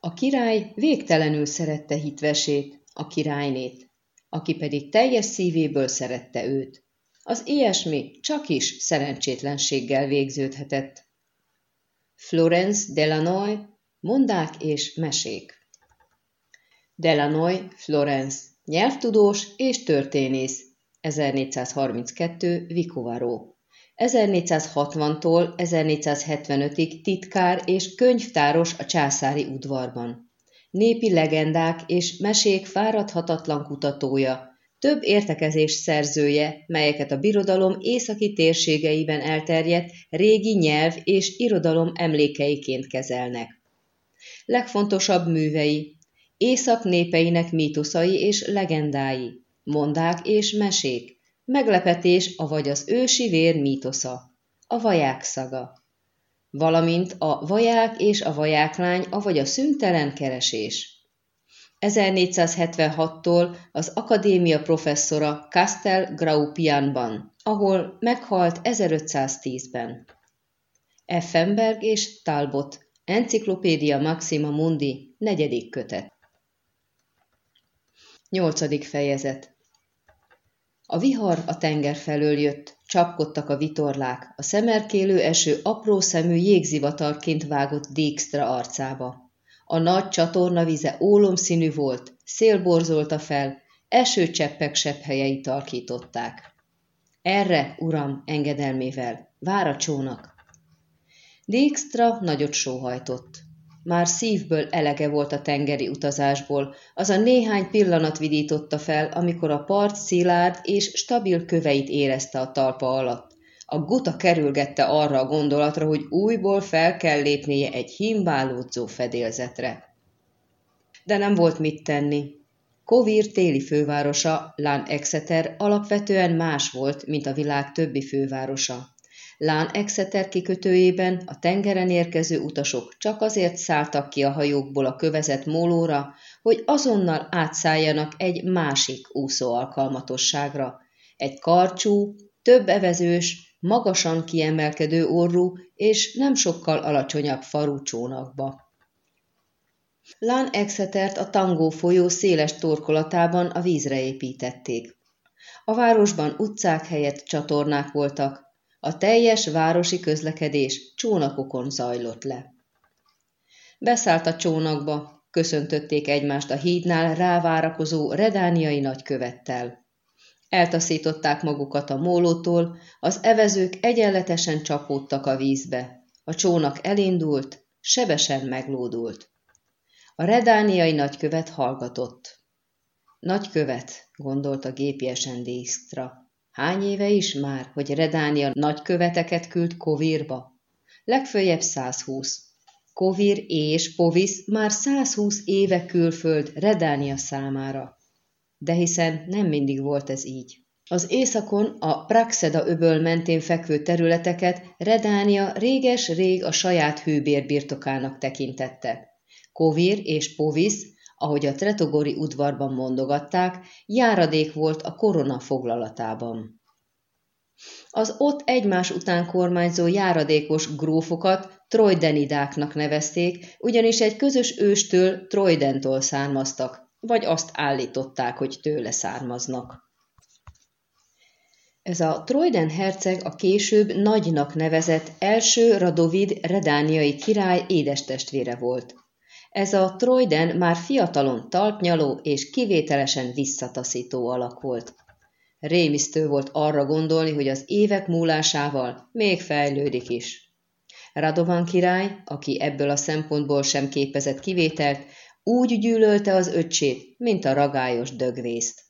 A király végtelenül szerette hitvesét, a királynét, aki pedig teljes szívéből szerette őt. Az ilyesmi csak is szerencsétlenséggel végződhetett. Florence Delanoy, mondák és mesék. Delanoy Florence, nyelvtudós és történész, 1432 Vicovaro. 1460-tól 1475-ig titkár és könyvtáros a császári udvarban. Népi legendák és mesék fáradhatatlan kutatója, több értekezés szerzője, melyeket a birodalom északi térségeiben elterjedt régi nyelv és irodalom emlékeiként kezelnek. Legfontosabb művei Észak népeinek mítoszai és legendái, mondák és mesék, meglepetés, avagy az ősi vér mítosza, a vaják szaga, valamint a vaják és a vajáklány, avagy a szüntelen keresés. 1476-tól az akadémia professzora Castel Graupianban, ahol meghalt 1510-ben. Effenberg és Talbot, Encyclopedia Maxima Mundi, negyedik kötet. Nyolcadik fejezet A vihar a tenger felől jött, csapkodtak a vitorlák, a szemerkélő eső apró szemű jégzivatarként vágott Dijkstra arcába. A nagy csatorna vize ólomszínű volt, szél borzolta fel, esőcseppek helyeit tarkították. Erre, uram, engedelmével, vár a csónak. Dijkstra nagyot sóhajtott. Már szívből elege volt a tengeri utazásból, az a néhány pillanat vidította fel, amikor a part szilárd és stabil köveit érezte a talpa alatt. A guta kerülgette arra a gondolatra, hogy újból fel kell lépnie egy himbálódzó fedélzetre. De nem volt mit tenni. Kovír téli fővárosa, Lán Exeter alapvetően más volt, mint a világ többi fővárosa. Lán Exeter kikötőjében a tengeren érkező utasok csak azért szálltak ki a hajókból a kövezett mólóra, hogy azonnal átszálljanak egy másik úszó alkalmatosságra. Egy karcsú, több evezős, magasan kiemelkedő orrú és nem sokkal alacsonyabb farú csónakba. Lán Exetert a Tangó folyó széles torkolatában a vízre építették. A városban utcák helyett csatornák voltak, a teljes városi közlekedés csónakokon zajlott le. Beszállt a csónakba, köszöntötték egymást a hídnál rávárakozó redániai nagykövettel. Eltaszították magukat a mólótól, az evezők egyenletesen csapódtak a vízbe. A csónak elindult, sebesen meglódult. A redániai nagykövet hallgatott. Nagykövet, gondolta gépiesen Dijkstra. Hány éve is már, hogy Redánia nagyköveteket küld Kovírba? Legfőjebb 120. Kovir és Povis már 120 éve külföld Redánia számára de hiszen nem mindig volt ez így. Az északon a Praxeda öböl mentén fekvő területeket Redánia réges-rég a saját hőbér birtokának tekintette. Kovir és Povis, ahogy a Tretogori udvarban mondogatták, járadék volt a korona foglalatában. Az ott egymás után kormányzó járadékos grófokat trojdenidáknak nevezték, ugyanis egy közös őstől Trojdentól származtak, vagy azt állították, hogy tőle származnak. Ez a Troyden herceg a később nagynak nevezett első Radovid redániai király édestestvére volt. Ez a Troyden már fiatalon talpnyaló és kivételesen visszataszító alak volt. Rémisztő volt arra gondolni, hogy az évek múlásával még fejlődik is. Radovan király, aki ebből a szempontból sem képezett kivételt, úgy gyűlölte az öccsét, mint a ragályos dögvészt.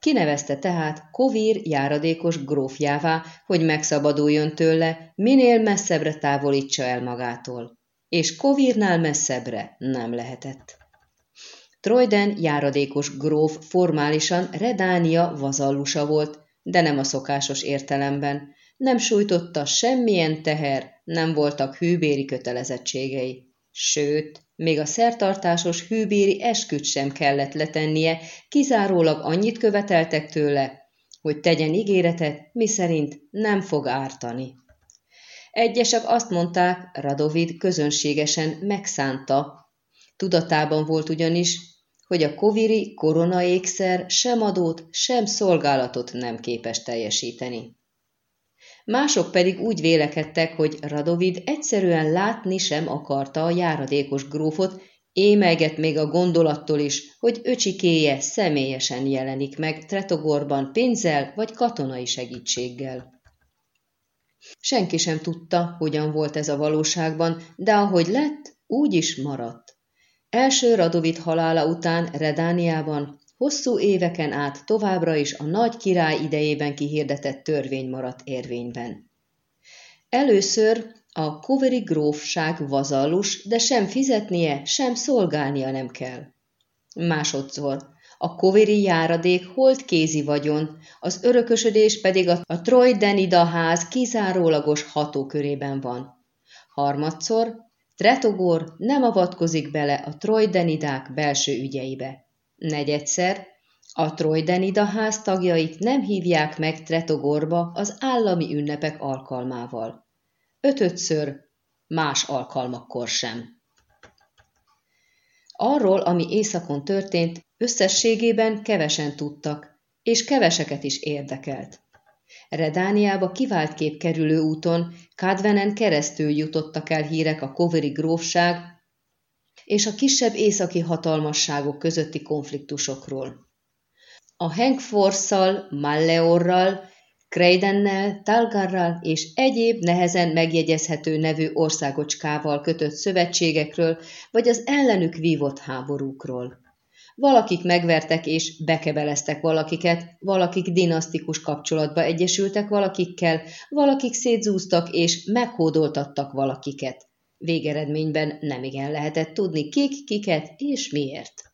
Kinevezte tehát Kovír járadékos grófjává, hogy megszabaduljon tőle, minél messzebbre távolítsa el magától. És Kovírnál messzebbre nem lehetett. Troyden járadékos gróf formálisan Redánia vazallusa volt, de nem a szokásos értelemben. Nem sújtotta semmilyen teher, nem voltak hűbéri kötelezettségei. Sőt, még a szertartásos hűbéri esküt sem kellett letennie, kizárólag annyit követeltek tőle, hogy tegyen ígéretet, miszerint nem fog ártani. Egyesek azt mondták, Radovid közönségesen megszánta Tudatában volt ugyanis, hogy a koviri koronaékszer sem adót, sem szolgálatot nem képes teljesíteni. Mások pedig úgy vélekedtek, hogy Radovid egyszerűen látni sem akarta a járadékos grófot, émelget még a gondolattól is, hogy öcsikéje személyesen jelenik meg Tretogorban pénzzel vagy katonai segítséggel. Senki sem tudta, hogyan volt ez a valóságban, de ahogy lett, úgy is maradt. Első Radovid halála után Redániában hosszú éveken át továbbra is a nagy király idejében kihirdetett törvény maradt érvényben. Először a Koveri grófság vazallus, de sem fizetnie, sem szolgálnia nem kell. Másodszor, a Koveri járadék holt kézi vagyon, az örökösödés pedig a, a Troy Denida ház kizárólagos hatókörében van. Harmadszor, Tretogor nem avatkozik bele a Trojdenidák belső ügyeibe. Negyedszer, a Trojdenida ház tagjait nem hívják meg Tretogorba az állami ünnepek alkalmával. Ötödször, más alkalmakkor sem. Arról, ami éjszakon történt, összességében kevesen tudtak, és keveseket is érdekelt. Redániába kép kerülő úton Kadvenen keresztül jutottak el hírek a Koveri grófság és a kisebb északi hatalmasságok közötti konfliktusokról. A Henkforszal, Malleorral, Kreidennel, Talgarral és egyéb nehezen megjegyezhető nevű országocskával kötött szövetségekről, vagy az ellenük vívott háborúkról. Valakik megvertek és bekebeleztek valakiket, valakik dinasztikus kapcsolatba egyesültek valakikkel, valakik szétzúztak és meghódoltattak valakiket. Végeredményben nem igen lehetett tudni kik, kiket és miért.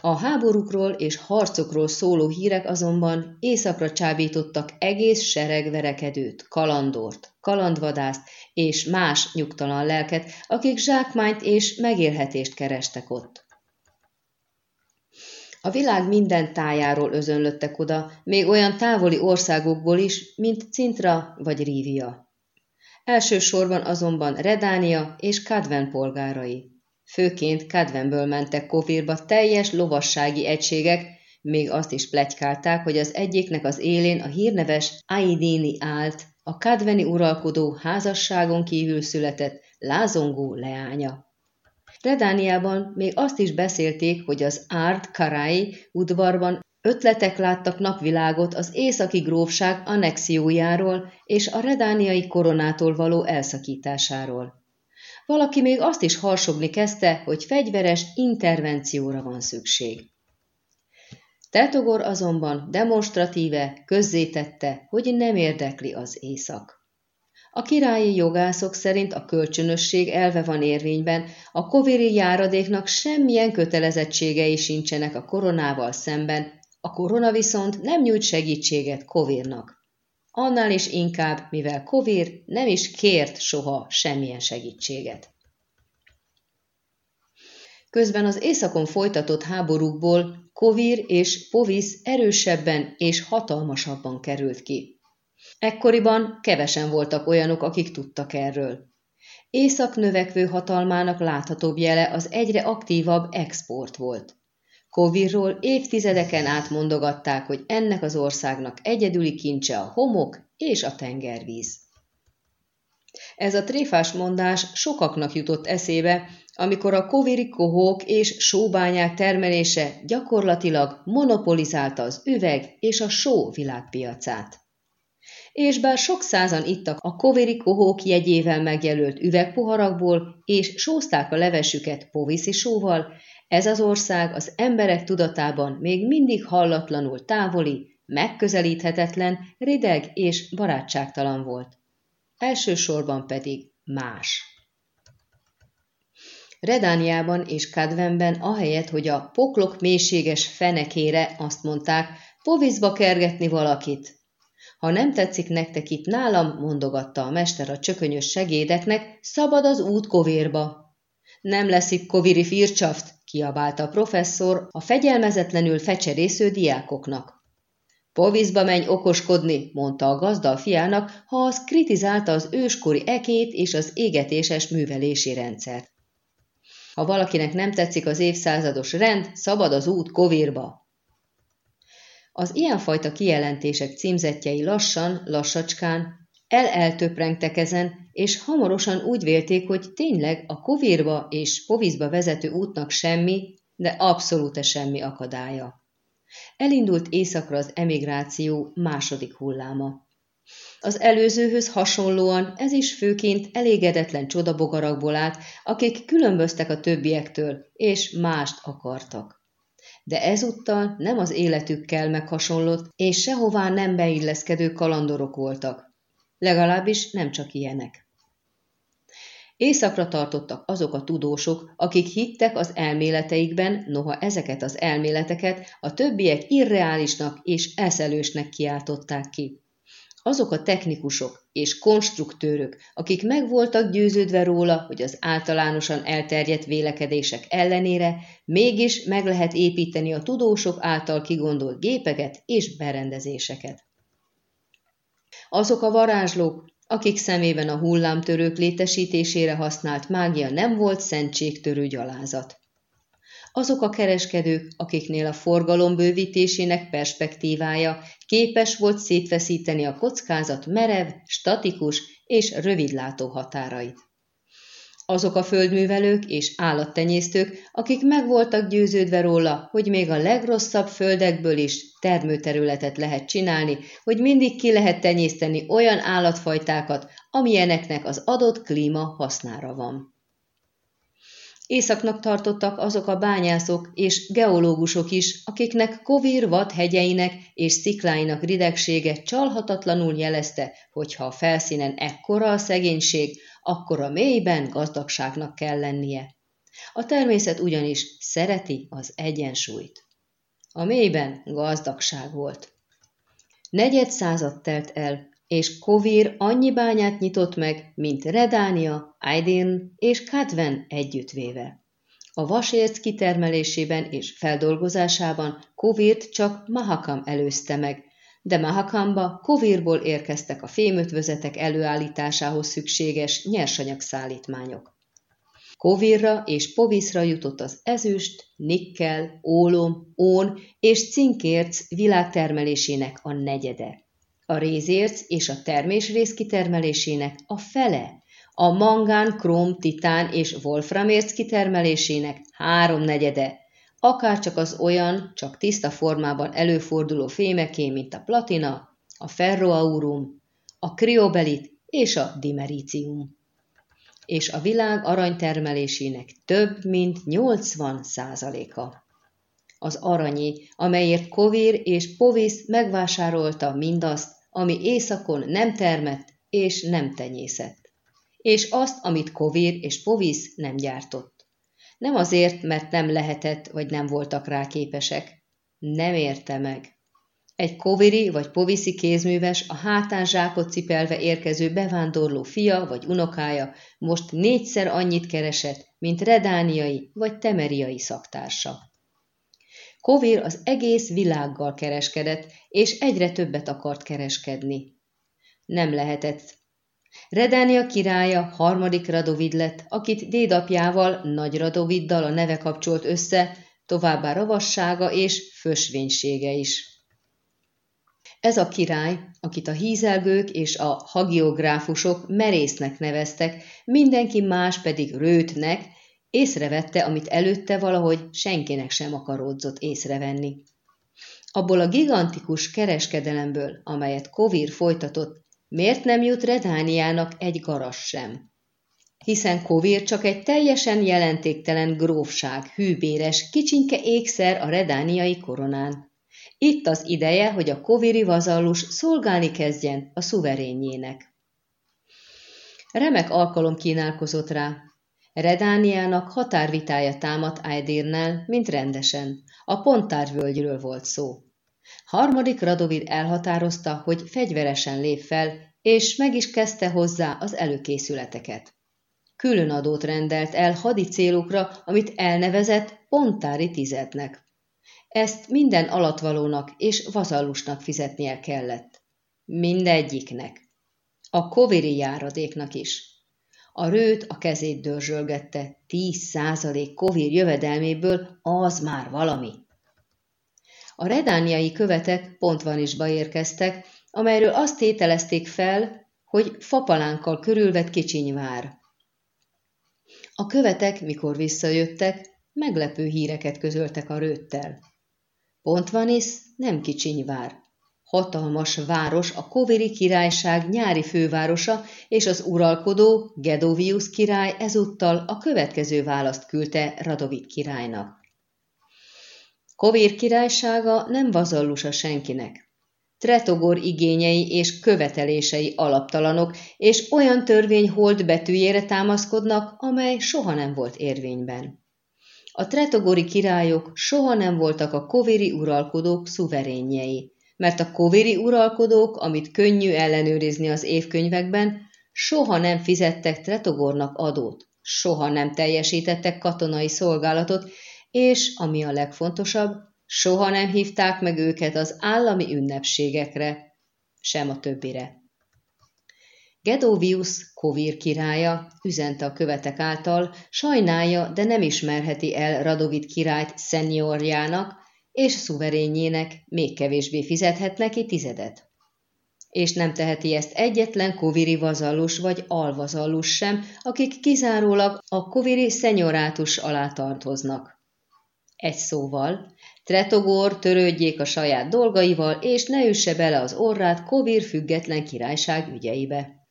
A háborúkról és harcokról szóló hírek azonban éjszakra csábítottak egész sereg verekedőt, kalandort, kalandvadászt és más nyugtalan lelket, akik zsákmányt és megélhetést kerestek ott. A világ minden tájáról özönlöttek oda, még olyan távoli országokból is, mint Cintra vagy Rívia. Elsősorban azonban Redánia és Kadven polgárai. Főként Kadvenből mentek Kovirba teljes lovassági egységek, még azt is plegykálták, hogy az egyiknek az élén a hírneves Aidini állt, a kadveni uralkodó házasságon kívül született lázongó leánya. Redániában még azt is beszélték, hogy az Árd Karai udvarban ötletek láttak napvilágot az északi grófság annexiójáról és a redániai koronától való elszakításáról. Valaki még azt is harsogni kezdte, hogy fegyveres intervencióra van szükség. Tetogor azonban demonstratíve közzétette, hogy nem érdekli az észak. A királyi jogászok szerint a kölcsönösség elve van érvényben, a koviri járadéknak semmilyen kötelezettségei sincsenek a koronával szemben, a korona viszont nem nyújt segítséget Kovirnak. Annál is inkább, mivel Kovir nem is kért soha semmilyen segítséget. Közben az északon folytatott háborúkból Kovir és Povis erősebben és hatalmasabban került ki. Ekkoriban kevesen voltak olyanok, akik tudtak erről. Észak növekvő hatalmának láthatóbb jele az egyre aktívabb export volt. Kovirról évtizedeken át mondogatták, hogy ennek az országnak egyedüli kincse a homok és a tengervíz. Ez a tréfás mondás sokaknak jutott eszébe, amikor a koviri kohók és sóbányák termelése gyakorlatilag monopolizálta az üveg és a só világpiacát és bár sok százan ittak a koveri kohók jegyével megjelölt üvegpoharakból, és sózták a levesüket poviszi sóval, ez az ország az emberek tudatában még mindig hallatlanul távoli, megközelíthetetlen, rideg és barátságtalan volt. Elsősorban pedig más. Redániában és Kadvenben ahelyett, hogy a poklok mélységes fenekére azt mondták, povízba kergetni valakit, ha nem tetszik nektek itt nálam, mondogatta a mester a csökönyös segédeknek, szabad az út kovérba. Nem lesz itt koviri fircsaft, kiabálta a professzor a fegyelmezetlenül fecserésző diákoknak. Povízba menj okoskodni, mondta a gazda a fiának, ha az kritizálta az őskori ekét és az égetéses művelési rendszert. Ha valakinek nem tetszik az évszázados rend, szabad az út Kovirba. Az ilyenfajta kijelentések címzetjei lassan, lassacskán el-eltöprengtek ezen, és hamarosan úgy vélték, hogy tényleg a Kovirba és Poviszba vezető útnak semmi, de abszolút semmi akadálya. Elindult északra az emigráció második hulláma. Az előzőhöz hasonlóan ez is főként elégedetlen csodabogarakból állt, akik különböztek a többiektől, és mást akartak. De ezúttal nem az életükkel meghasonlott, és sehová nem beilleszkedő kalandorok voltak. Legalábbis nem csak ilyenek. Északra tartottak azok a tudósok, akik hittek az elméleteikben, noha ezeket az elméleteket a többiek irreálisnak és eszelősnek kiáltották ki. Azok a technikusok és konstruktőrök, akik meg voltak győződve róla, hogy az általánosan elterjedt vélekedések ellenére mégis meg lehet építeni a tudósok által kigondolt gépeket és berendezéseket. Azok a varázslók, akik szemében a hullámtörők létesítésére használt mágia nem volt szentségtörő gyalázat. Azok a kereskedők, akiknél a forgalom bővítésének perspektívája képes volt szétfeszíteni a kockázat merev, statikus és rövidlátó határait azok a földművelők és állattenyésztők, akik meg voltak győződve róla, hogy még a legrosszabb földekből is termőterületet lehet csinálni, hogy mindig ki lehet tenyészteni olyan állatfajtákat, amilyeneknek az adott klíma hasznára van. Északnak tartottak azok a bányászok és geológusok is, akiknek Kovir vad hegyeinek és szikláinak ridegsége csalhatatlanul jelezte, hogy ha a felszínen ekkora a szegénység, akkor a mélyben gazdagságnak kell lennie. A természet ugyanis szereti az egyensúlyt. A mélyben gazdagság volt. Negyed század telt el, és Kovir annyi bányát nyitott meg, mint Redánia, Aydin és Kadven együttvéve. A vasérc kitermelésében és feldolgozásában Kovirt csak Mahakam előzte meg, de Mahakamba Kovirból érkeztek a fémötvözetek előállításához szükséges nyersanyagszállítmányok. Kovirra és Poviszra jutott az ezüst, nikkel, ólom, ón és cinkérc világtermelésének a negyede. A rézérc és a termésrész kitermelésének a fele, a mangán, króm, titán és wolframérc kitermelésének háromnegyede, akár csak az olyan, csak tiszta formában előforduló fémeké, mint a platina, a ferroaurum, a kriobelit és a dimerícium. És a világ aranytermelésének több mint 80 százaléka. Az aranyi, amelyért Kovir és Povis megvásárolta mindazt, ami északon nem termett és nem tenyészett, és azt, amit Kovir és Povis nem gyártott. Nem azért, mert nem lehetett, vagy nem voltak rá képesek. Nem érte meg. Egy koviri vagy poviszi kézműves a hátán zsákot cipelve érkező bevándorló fia vagy unokája most négyszer annyit keresett, mint redániai vagy temeriai szaktársa. Kovir az egész világgal kereskedett, és egyre többet akart kereskedni. Nem lehetett Redánia királya harmadik Radovid lett, akit dédapjával, Nagy Radoviddal a neve kapcsolt össze, továbbá ravassága és fösvénysége is. Ez a király, akit a hízelgők és a hagiográfusok merésznek neveztek, mindenki más pedig rőtnek, észrevette, amit előtte valahogy senkinek sem akaródzott észrevenni. Abból a gigantikus kereskedelemből, amelyet Kovir folytatott, Miért nem jut Redániának egy garas sem? Hiszen Kovir csak egy teljesen jelentéktelen grófság, hűbéres, kicsinke ékszer a redániai koronán. Itt az ideje, hogy a koviri vazallus szolgálni kezdjen a szuverényének. Remek alkalom kínálkozott rá. Redániának határvitája támadt Aidirnál, mint rendesen. A pontárvölgyről volt szó. Harmadik Radovid elhatározta, hogy fegyveresen lép fel, és meg is kezdte hozzá az előkészületeket. Külön adót rendelt el hadi célokra, amit elnevezett pontári tizednek. Ezt minden alatvalónak és vazallusnak fizetnie kellett. Mindegyiknek. A koviri járadéknak is. A rőt a kezét dörzsölgette, tíz százalék kovír jövedelméből az már valami. A redániai követek Pontvanisba érkeztek, amelyről azt tételezték fel, hogy fapalánkkal körülvett kicsinyvár. A követek, mikor visszajöttek, meglepő híreket közöltek a rőttel. Pontvanis nem kicsinyvár. Hatalmas város, a Koviri királyság nyári fővárosa, és az uralkodó, Gedovius király ezúttal a következő választ küldte Radovit királynak. Kovér királysága nem vazallusa senkinek. Tretogor igényei és követelései alaptalanok, és olyan törvény hold betűjére támaszkodnak, amely soha nem volt érvényben. A tretogori királyok soha nem voltak a koviri uralkodók szuverényjei, mert a koviri uralkodók, amit könnyű ellenőrizni az évkönyvekben, soha nem fizettek Tretogornak adót, soha nem teljesítettek katonai szolgálatot, és, ami a legfontosabb, soha nem hívták meg őket az állami ünnepségekre, sem a többire. Gedovius, Kovír királya, üzente a követek által, sajnálja, de nem ismerheti el Radovit királyt szeniorjának, és szuverényének még kevésbé fizethet neki tizedet. És nem teheti ezt egyetlen koviri vazallus vagy alvazallus sem, akik kizárólag a koviri szenyorátus alá tartoznak. Egy szóval, Tretogor törődjék a saját dolgaival, és ne üsse bele az orrát Kovir független királyság ügyeibe.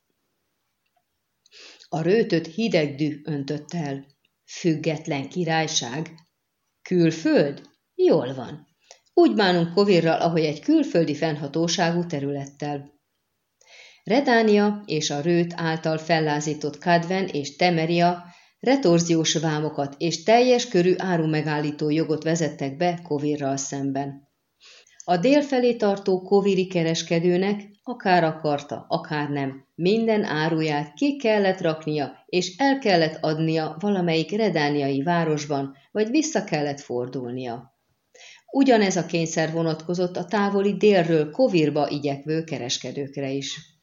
A rőtöt hideg dű öntött el. Független királyság? Külföld? Jól van. Úgy bánunk Kovirral, ahogy egy külföldi fennhatóságú területtel. Redánia és a rőt által fellázított Kadven és Temeria retorziós vámokat és teljes körű árumegállító jogot vezettek be Kovirral szemben. A dél felé tartó koviri kereskedőnek, akár akarta, akár nem, minden áruját ki kellett raknia, és el kellett adnia valamelyik redániai városban, vagy vissza kellett fordulnia. Ugyanez a kényszer vonatkozott a távoli délről Kovirba igyekvő kereskedőkre is.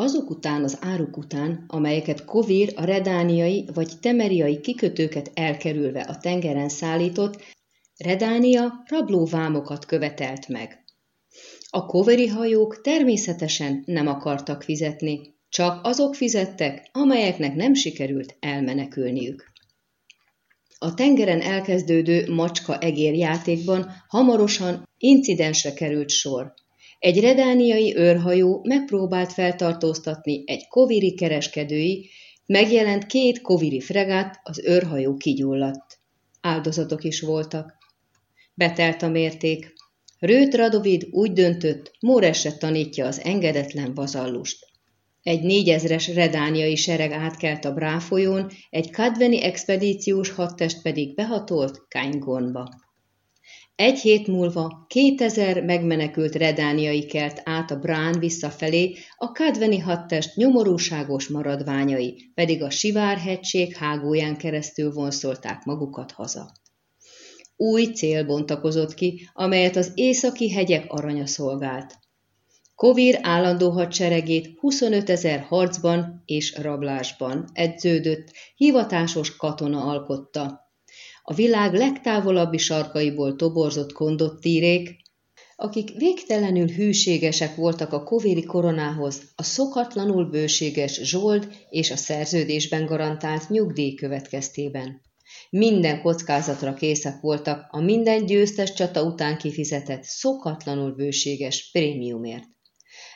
Azok után az áruk után, amelyeket Kovir a redániai vagy temeriai kikötőket elkerülve a tengeren szállított, Redánia rablóvámokat követelt meg. A koveri hajók természetesen nem akartak fizetni, csak azok fizettek, amelyeknek nem sikerült elmenekülniük. A tengeren elkezdődő macska-egér játékban hamarosan incidensre került sor, egy redániai őrhajó megpróbált feltartóztatni egy koviri kereskedői, megjelent két koviri fregát, az őrhajó kigyulladt. Áldozatok is voltak. Betelt a mérték. Rőt Radovid úgy döntött, Móresre tanítja az engedetlen vazallust. Egy négyezres redániai sereg átkelt a Bráfolyón, egy kadveni expedíciós hadtest pedig behatolt Kánygonba. Egy hét múlva 2000 megmenekült redániai kelt át a Brán visszafelé, a Kadveni hadtest nyomorúságos maradványai pedig a Sivár-hegység hágóján keresztül vonszolták magukat haza. Új cél bontakozott ki, amelyet az északi hegyek aranya szolgált. Kovir állandó hadseregét 25 ezer harcban és rablásban edződött, hivatásos katona alkotta, a világ legtávolabbi sarkaiból toborzott kondottírék, akik végtelenül hűségesek voltak a kovéri koronához, a szokatlanul bőséges zsold és a szerződésben garantált nyugdíj következtében. Minden kockázatra készek voltak a minden győztes csata után kifizetett szokatlanul bőséges prémiumért.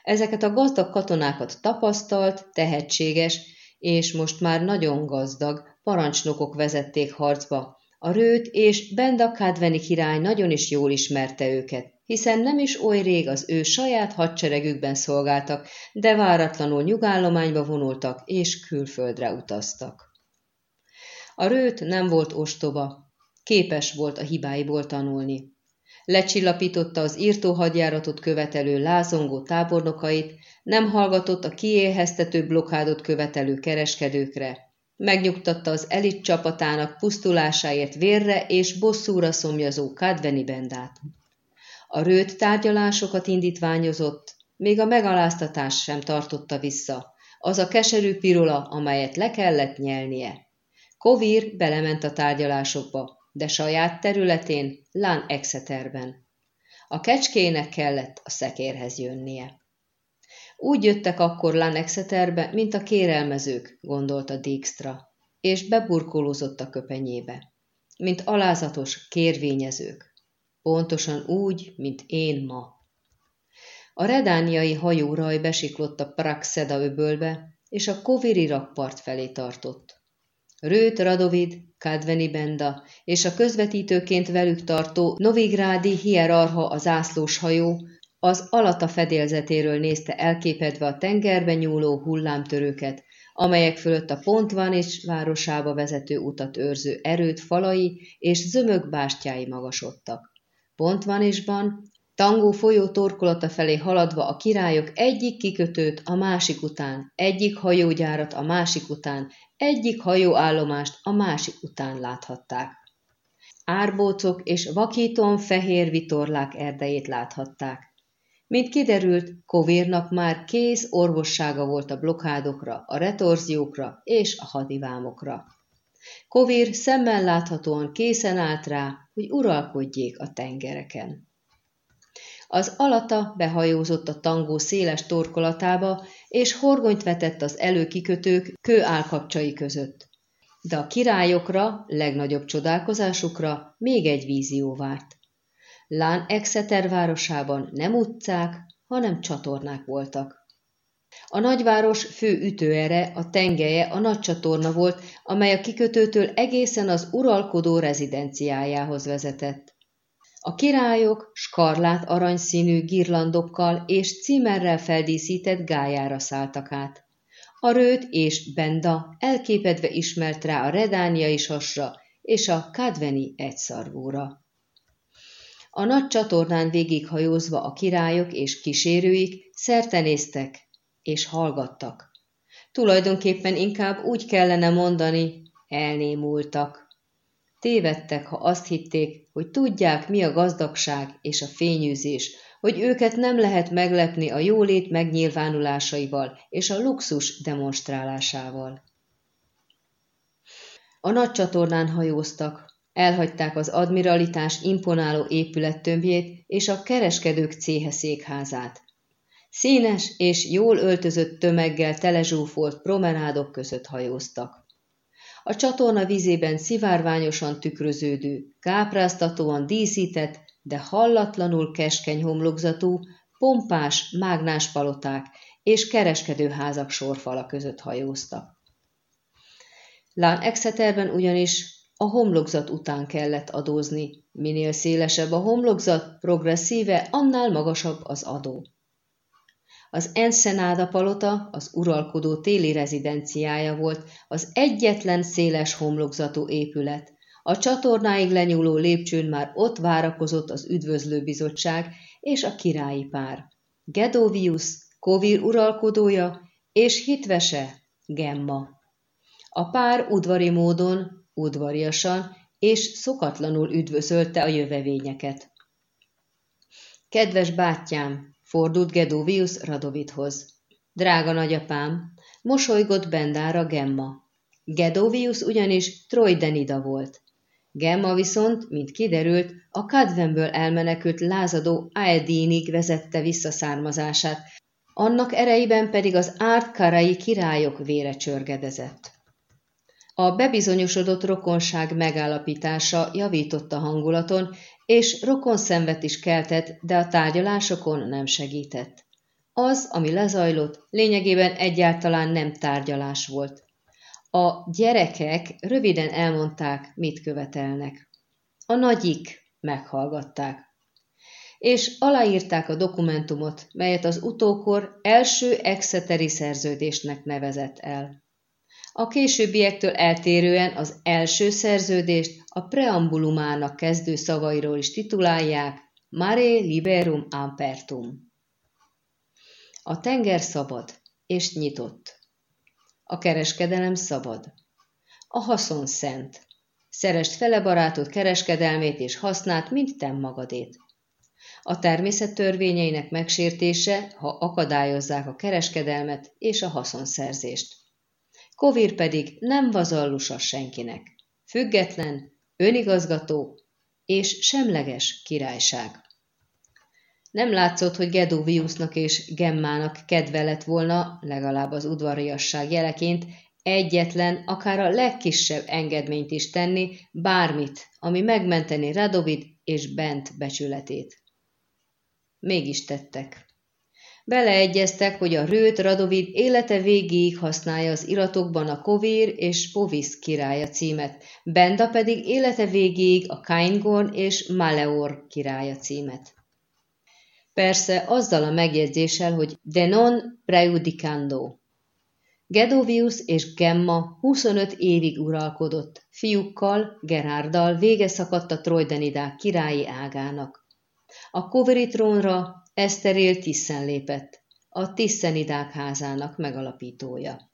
Ezeket a gazdag katonákat tapasztalt, tehetséges és most már nagyon gazdag parancsnokok vezették harcba, a rőt és Benda Kadveni király nagyon is jól ismerte őket, hiszen nem is oly rég az ő saját hadseregükben szolgáltak, de váratlanul nyugállományba vonultak és külföldre utaztak. A rőt nem volt ostoba, képes volt a hibáiból tanulni. Lecsillapította az írtó hadjáratot követelő lázongó tábornokait, nem hallgatott a kiéheztető blokkádot követelő kereskedőkre, Megnyugtatta az elit csapatának pusztulásáért vérre és bosszúra szomjazó Kadveni bendát. A rőt tárgyalásokat indítványozott, még a megaláztatás sem tartotta vissza. az a keserű pirola, amelyet le kellett nyelnie. Kovir belement a tárgyalásokba, de saját területén, Lán Exeterben. A kecskének kellett a szekérhez jönnie. Úgy jöttek akkor Lán Exeterbe, mint a kérelmezők, gondolta Dijkstra, és beburkolózott a köpenyébe, mint alázatos kérvényezők. Pontosan úgy, mint én ma. A redániai hajóraj besiklott a Praxeda öbölbe, és a Koviri rakpart felé tartott. Rőt Radovid, Kadveni Benda és a közvetítőként velük tartó Novigrádi hierarha az ászlós hajó az alata fedélzetéről nézte elképedve a tengerbe nyúló hullámtörőket, amelyek fölött a Pontvan és városába vezető utat őrző erőt falai és zömök bástyái magasodtak. Pontvanisban Tangó folyó torkolata felé haladva a királyok egyik kikötőt a másik után, egyik hajógyárat a másik után, egyik hajóállomást a másik után láthatták. Árbócok és vakíton fehér vitorlák erdejét láthatták. Mint kiderült, Kovérnak már kész orvossága volt a blokádokra, a retorziókra és a hadivámokra. Kovér szemmel láthatóan készen állt rá, hogy uralkodjék a tengereken. Az alata behajózott a tangó széles torkolatába, és horgonyt vetett az előkikötők kőálkapcsai között. De a királyokra, legnagyobb csodálkozásukra még egy vízió várt. Lán Exeter városában nem utcák, hanem csatornák voltak. A nagyváros fő ütőere, a tengelye a nagy csatorna volt, amely a kikötőtől egészen az uralkodó rezidenciájához vezetett. A királyok skarlát aranyszínű girlandokkal és címerrel feldíszített gájára szálltak át. A rőt és Benda elképedve ismert rá a redániai sasra és a kadveni egyszarvúra. A nagy csatornán végighajózva a királyok és kísérőik szertenéztek és hallgattak. Tulajdonképpen inkább úgy kellene mondani, elnémultak. Tévedtek, ha azt hitték, hogy tudják, mi a gazdagság és a fényűzés, hogy őket nem lehet meglepni a jólét megnyilvánulásaival és a luxus demonstrálásával. A nagy csatornán hajóztak, elhagyták az admiralitás imponáló épülettömbjét és a kereskedők céhe székházát. Színes és jól öltözött tömeggel telezsúfolt promenádok között hajóztak a csatorna vízében szivárványosan tükröződő, kápráztatóan díszített, de hallatlanul keskeny homlokzatú, pompás, mágnás paloták és kereskedőházak sorfala között hajóztak. Lán Exeterben ugyanis a homlokzat után kellett adózni. Minél szélesebb a homlokzat, progresszíve, annál magasabb az adó. Az Ensenada palota az uralkodó téli rezidenciája volt, az egyetlen széles homlokzatú épület. A csatornáig lenyúló lépcsőn már ott várakozott az üdvözlőbizottság és a királyi pár. Gedovius, Kovir uralkodója, és hitvese, Gemma. A pár udvari módon, udvariasan és szokatlanul üdvözölte a jövevényeket. Kedves bátyám, Fordult Gedovius Radovithoz. Drága nagyapám, mosolygott Bendára Gemma. Gedovius ugyanis Troidenida volt. Gemma viszont, mint kiderült, a Kadvenből elmenekült lázadó Aedinig vezette visszaszármazását, annak ereiben pedig az ártkarai királyok vére csörgedezett. A bebizonyosodott rokonság megállapítása javította hangulaton, és rokon szenvet is keltett, de a tárgyalásokon nem segített. Az, ami lezajlott, lényegében egyáltalán nem tárgyalás volt. A gyerekek röviden elmondták, mit követelnek. A nagyik meghallgatták. És aláírták a dokumentumot, melyet az utókor első exeteri szerződésnek nevezett el. A későbbiektől eltérően az első szerződést a preambulumának kezdő szavairól is titulálják Mare Liberum Ampertum. A tenger szabad és nyitott. A kereskedelem szabad. A haszon szent. Szerest fele barátod kereskedelmét és hasznát, mint te magadét. A természet törvényeinek megsértése, ha akadályozzák a kereskedelmet és a haszonszerzést. Kovir pedig nem vazallusa senkinek. Független, önigazgató és semleges királyság. Nem látszott, hogy Gedoviusnak és Gemmának kedve lett volna, legalább az udvariasság jeleként, egyetlen, akár a legkisebb engedményt is tenni, bármit, ami megmenteni Radovid és Bent becsületét. Mégis tettek. Beleegyeztek, hogy a Rőt Radovid élete végéig használja az iratokban a Kovír és Povisz királya címet, Benda pedig élete végéig a Kaingorn és Maleor királya címet. Persze azzal a megjegyzéssel, hogy de non. Gedovius és Gemma 25 évig uralkodott, fiúkkal, Gerárdal vége szakadt a Trojdenidák királyi ágának. A Koveri trónra Eszterél Tiszen lépett, a Tiszenidák házának megalapítója.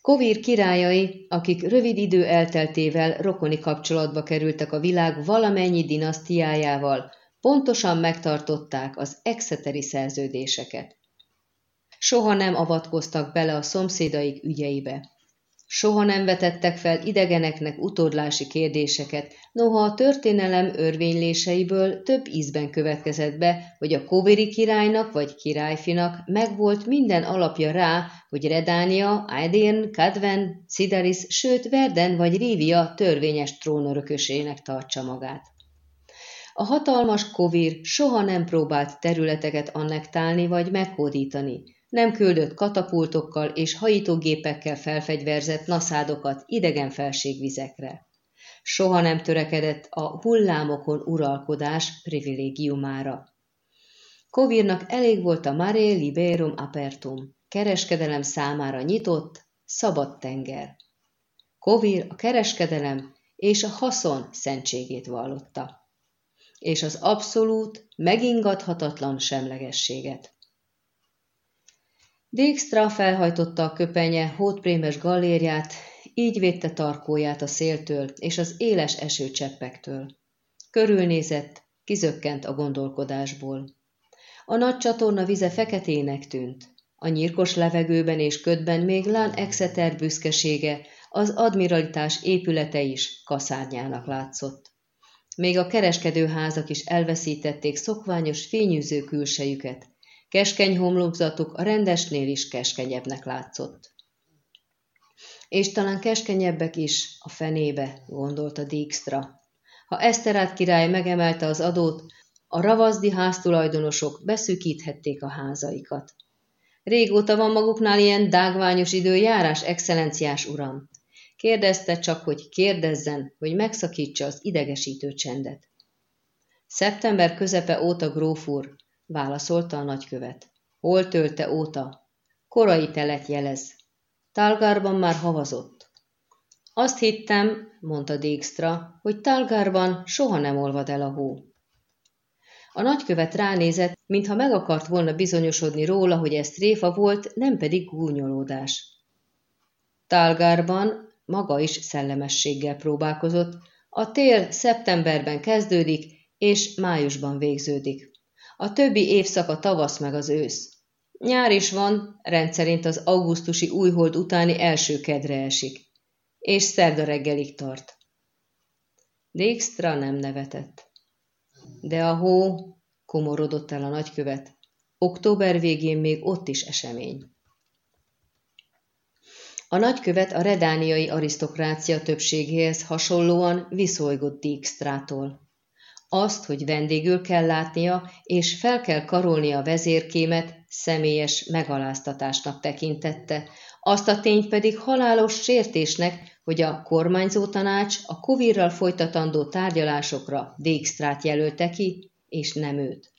Kovír királyai, akik rövid idő elteltével rokoni kapcsolatba kerültek a világ valamennyi dinasztiájával, pontosan megtartották az exeteri szerződéseket. Soha nem avatkoztak bele a szomszédaik ügyeibe. Soha nem vetettek fel idegeneknek utódlási kérdéseket, noha a történelem örvényléseiből több ízben következett be, hogy a Koveri királynak vagy királyfinak megvolt minden alapja rá, hogy Redánia, Aedirn, Kadven, Cidaris, sőt Verden vagy Rívia törvényes trónörökösének tartsa magát. A hatalmas kovir soha nem próbált területeket annektálni vagy meghódítani, nem küldött katapultokkal és hajítógépekkel felfegyverzett naszádokat idegen felségvizekre. Soha nem törekedett a hullámokon uralkodás privilégiumára. Kovirnak elég volt a Mare Liberum Apertum, kereskedelem számára nyitott, szabad tenger. Kovir a kereskedelem és a haszon szentségét vallotta és az abszolút, megingathatatlan semlegességet. Dijkstra felhajtotta a köpenye hótprémes gallérját, így védte tarkóját a széltől és az éles esőcseppektől. Körülnézett, kizökkent a gondolkodásból. A nagy csatorna vize feketének tűnt. A nyírkos levegőben és ködben még Lán Exeter büszkesége, az admiralitás épülete is kaszárnyának látszott. Még a kereskedőházak is elveszítették szokványos fényűző külsejüket. Keskeny homlokzatuk a rendesnél is keskenyebbnek látszott. És talán keskenyebbek is a fenébe, gondolta Dijkstra. Ha Eszterát király megemelte az adót, a ravazdi háztulajdonosok beszűkíthették a házaikat. Régóta van maguknál ilyen dágványos időjárás, excellenciás uram, Kérdezte csak, hogy kérdezzen, hogy megszakítsa az idegesítő csendet. Szeptember közepe óta gróf úr, válaszolta a nagykövet. Hol tölte óta? Korai telet jelez. Talgárban már havazott. Azt hittem, mondta Dijkstra, hogy Talgárban soha nem olvad el a hó. A nagykövet ránézett, mintha meg akart volna bizonyosodni róla, hogy ez tréfa volt, nem pedig gúnyolódás. Talgárban maga is szellemességgel próbálkozott. A tél szeptemberben kezdődik, és májusban végződik. A többi évszak a tavasz meg az ősz. Nyár is van, rendszerint az augusztusi újhold utáni első kedre esik, és szerda reggelig tart. Dijkstra nem nevetett. De a hó, komorodott el a nagykövet, október végén még ott is esemény. A nagykövet a redániai arisztokrácia többségéhez hasonlóan viszolygott Dijkstrától. Azt, hogy vendégül kell látnia, és fel kell karolni a vezérkémet, személyes megaláztatásnak tekintette, azt a tényt pedig halálos sértésnek, hogy a kormányzó tanács a Kovirral folytatandó tárgyalásokra Dijkstrát jelölte ki, és nem őt.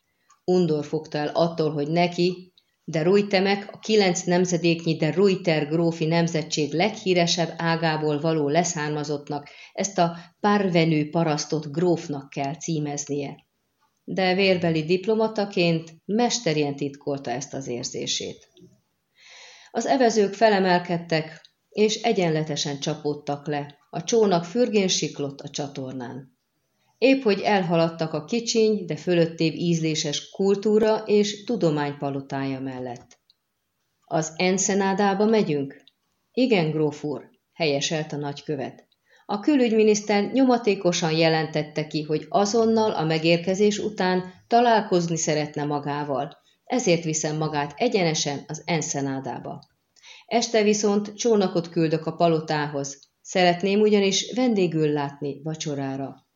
Undor fogta el attól, hogy neki, de Ruytemek a kilenc nemzedéknyi de Ruyter grófi nemzetség leghíresebb ágából való leszármazottnak ezt a párvenő parasztot grófnak kell címeznie. De vérbeli diplomataként mesterien titkolta ezt az érzését. Az evezők felemelkedtek, és egyenletesen csapódtak le, a csónak fürgén siklott a csatornán. Épp hogy elhaladtak a kicsiny, de fölöttébb ízléses kultúra és tudomány palotája mellett. Az Ensenádába megyünk? Igen, gróf úr, helyeselt a nagykövet. A külügyminiszter nyomatékosan jelentette ki, hogy azonnal a megérkezés után találkozni szeretne magával, ezért viszem magát egyenesen az Ensenádába. Este viszont csónakot küldök a palotához, szeretném ugyanis vendégül látni vacsorára.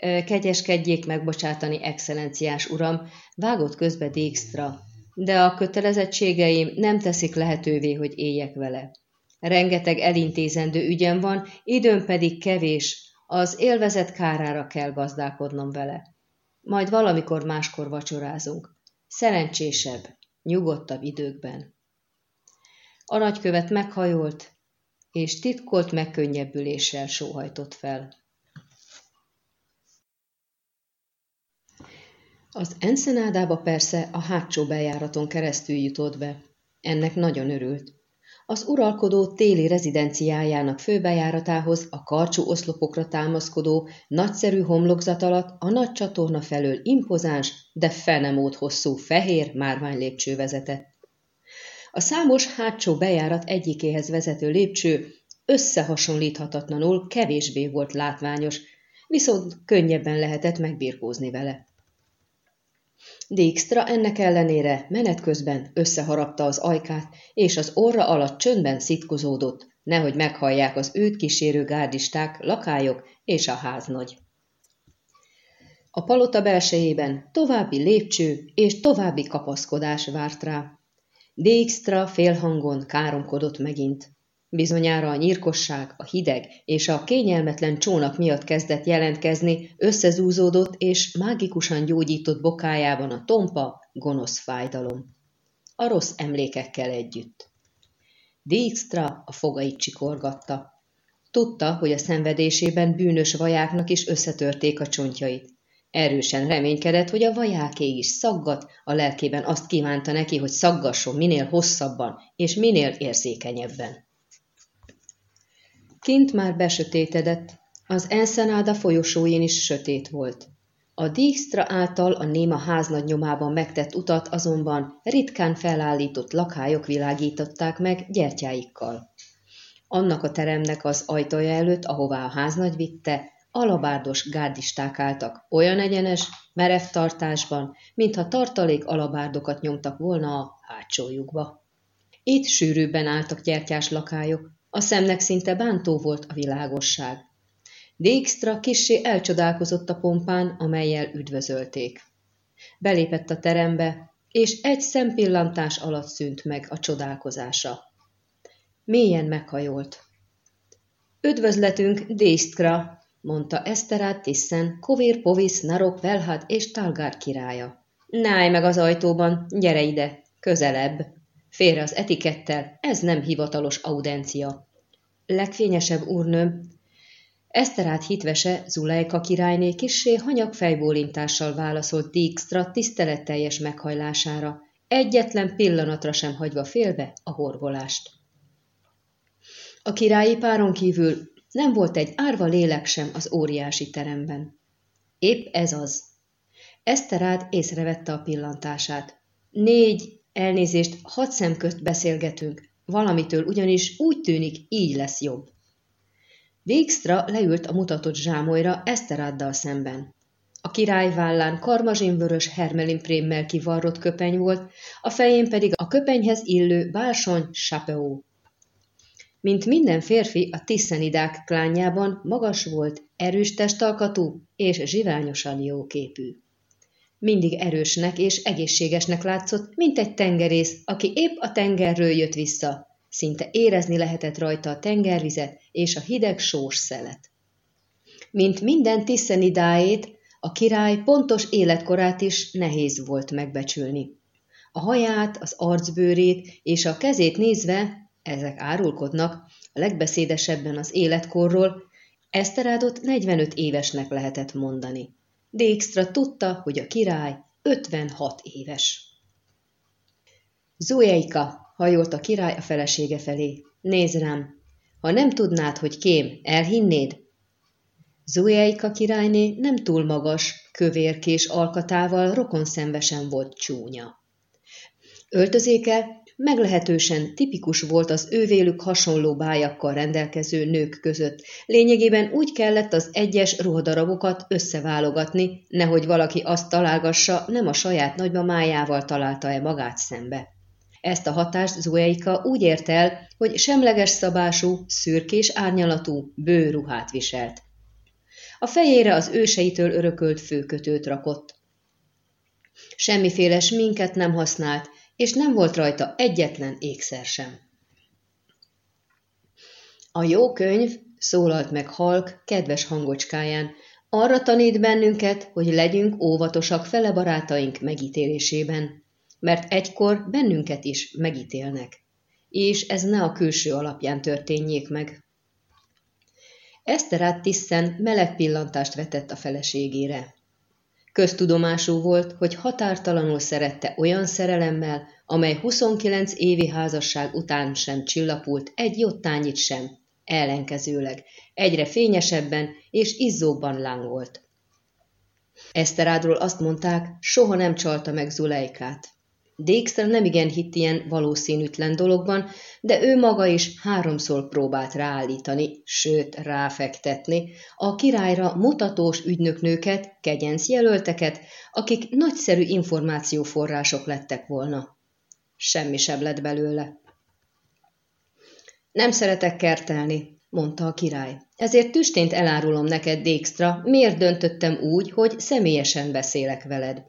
Kegyeskedjék megbocsátani, excellenciás uram, vágott közbe Dijkstra, de a kötelezettségeim nem teszik lehetővé, hogy éljek vele. Rengeteg elintézendő ügyem van, időm pedig kevés, az élvezet kárára kell gazdálkodnom vele. Majd valamikor máskor vacsorázunk. Szerencsésebb, nyugodtabb időkben. A nagykövet meghajolt, és titkolt megkönnyebbüléssel sóhajtott fel. Az Ensenádába persze a hátsó bejáraton keresztül jutott be. Ennek nagyon örült. Az uralkodó téli rezidenciájának főbejáratához a karcsú oszlopokra támaszkodó, nagyszerű homlokzat alatt a nagy csatorna felől impozáns, de fenemót hosszú fehér márvány lépcső vezetett. A számos hátsó bejárat egyikéhez vezető lépcső összehasonlíthatatlanul kevésbé volt látványos, viszont könnyebben lehetett megbirkózni vele. Dijkstra ennek ellenére menet közben összeharapta az ajkát, és az orra alatt csöndben szitkozódott, nehogy meghallják az őt kísérő gárdisták, lakályok és a háznagy. A palota belsejében további lépcső és további kapaszkodás várt rá. Dijkstra félhangon káromkodott megint. Bizonyára a nyírkosság, a hideg és a kényelmetlen csónak miatt kezdett jelentkezni, összezúzódott és mágikusan gyógyított bokájában a tompa, gonosz fájdalom. A rossz emlékekkel együtt. Dijkstra a fogait csikorgatta. Tudta, hogy a szenvedésében bűnös vajáknak is összetörték a csontjait. Erősen reménykedett, hogy a vajáké is szaggat, a lelkében azt kívánta neki, hogy szaggasson minél hosszabban és minél érzékenyebben. Kint már besötétedett, az Ensenada folyosóin is sötét volt. A Dijkstra által a néma háznagy nyomában megtett utat azonban ritkán felállított lakályok világították meg gyertyáikkal. Annak a teremnek az ajtaja előtt, ahová a háznagy vitte, alabárdos gárdisták álltak, olyan egyenes, merev tartásban, mintha tartalék alabárdokat nyomtak volna a hátsójukba. Itt sűrűbben álltak gyertyás lakályok, a szemnek szinte bántó volt a világosság. Dijkstra kissé elcsodálkozott a pompán, amelyel üdvözölték. Belépett a terembe, és egy szempillantás alatt szűnt meg a csodálkozása. Mélyen meghajolt. Üdvözletünk, Dijkstra, mondta Eszterát Tiszen, Kovér Povis, Narok, Velhad és Talgár királya. Náj meg az ajtóban, gyere ide, közelebb. Félre az etikettel, ez nem hivatalos audencia. Legfényesebb úrnőm, Eszterát hitvese Zulejka királyné kissé hanyag fejbólintással válaszolt Dijkstra tiszteletteljes meghajlására, egyetlen pillanatra sem hagyva félbe a horgolást. A királyi páron kívül nem volt egy árva lélek sem az óriási teremben. Épp ez az. Eszterád észrevette a pillantását. Négy Elnézést, hat szem közt beszélgetünk, valamitől ugyanis úgy tűnik, így lesz jobb. Dijkstra leült a mutatott zsámolyra Eszteráddal szemben. A király vállán karmazsinvörös hermelimprémmel kivarrott köpeny volt, a fején pedig a köpenyhez illő bálsony sapeó. Mint minden férfi a tiszenidák klányában magas volt, erős testalkatú és zsiványosan jóképű mindig erősnek és egészségesnek látszott, mint egy tengerész, aki épp a tengerről jött vissza. Szinte érezni lehetett rajta a tengervizet és a hideg sós szelet. Mint minden tiszenidáét, a király pontos életkorát is nehéz volt megbecsülni. A haját, az arcbőrét és a kezét nézve, ezek árulkodnak, a legbeszédesebben az életkorról, Eszterádot 45 évesnek lehetett mondani. Dijkstra tudta, hogy a király 56 éves. Zueika, hajolt a király a felesége felé. Nézd rám, ha nem tudnád, hogy kém, elhinnéd? Zueika királyné nem túl magas, kövérkés alkatával rokonszembesen volt csúnya. Öltözéke meglehetősen tipikus volt az ővélük hasonló bájakkal rendelkező nők között. Lényegében úgy kellett az egyes ruhadarabokat összeválogatni, nehogy valaki azt találgassa, nem a saját nagymamájával találta-e magát szembe. Ezt a hatást Zueika úgy ért el, hogy semleges szabású, szürkés árnyalatú, bő ruhát viselt. A fejére az őseitől örökölt főkötőt rakott. Semmiféle sminket nem használt, és nem volt rajta egyetlen ékszer sem. A jó könyv, szólalt meg Halk kedves hangocskáján, arra tanít bennünket, hogy legyünk óvatosak fele barátaink megítélésében, mert egykor bennünket is megítélnek, és ez ne a külső alapján történjék meg. Eszterát Tiszen meleg pillantást vetett a feleségére. Köztudomású volt, hogy határtalanul szerette olyan szerelemmel, amely 29 évi házasság után sem csillapult egy jottányit sem, ellenkezőleg, egyre fényesebben és izzóban lángolt. Eszterádról azt mondták, soha nem csalta meg Zuleikát. Dijkstra nemigen hitt ilyen valószínűtlen dologban, de ő maga is háromszor próbált ráállítani, sőt ráfektetni a királyra mutatós ügynöknőket, kegyenc jelölteket, akik nagyszerű információforrások lettek volna. Semmi sem lett belőle. Nem szeretek kertelni, mondta a király. Ezért tüstént elárulom neked, Dijkstra, miért döntöttem úgy, hogy személyesen beszélek veled.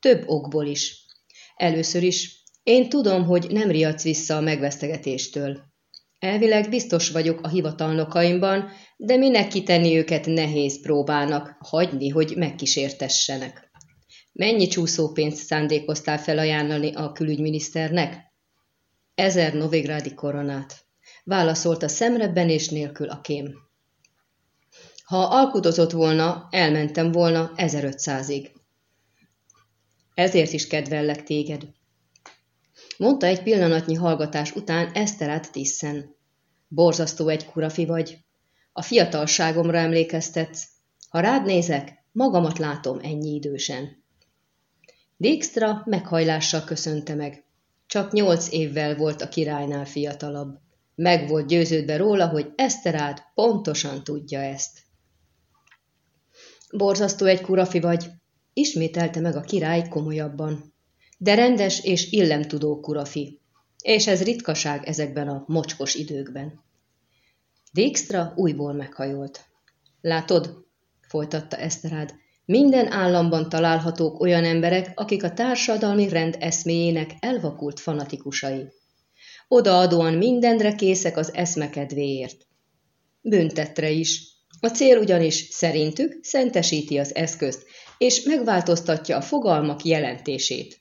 Több okból is. Először is, én tudom, hogy nem riadsz vissza a megvesztegetéstől. Elvileg biztos vagyok a hivatalnokaimban, de minek kitenni őket nehéz próbának, hagyni, hogy megkísértessenek. Mennyi csúszópénzt szándékoztál felajánlani a külügyminiszternek? Ezer novigrádi koronát. Válaszolta szemrebbenés nélkül a kém. Ha alkudozott volna, elmentem volna 1500-ig. Ezért is kedvellek téged. Mondta egy pillanatnyi hallgatás után Eszterát Tiszen. Borzasztó egy kurafi vagy. A fiatalságomra emlékeztetsz. Ha rád nézek, magamat látom ennyi idősen. Dijkstra meghajlással köszönte meg. Csak nyolc évvel volt a királynál fiatalabb. Meg volt győződve róla, hogy Eszterád pontosan tudja ezt. Borzasztó egy kurafi vagy, ismételte meg a király komolyabban. De rendes és illemtudó kurafi, és ez ritkaság ezekben a mocskos időkben. Dijkstra újból meghajolt. Látod, folytatta Eszterád, minden államban találhatók olyan emberek, akik a társadalmi rend eszméjének elvakult fanatikusai. Odaadóan mindenre készek az eszmekedvéért. Büntetre is. A cél ugyanis szerintük szentesíti az eszközt, és megváltoztatja a fogalmak jelentését.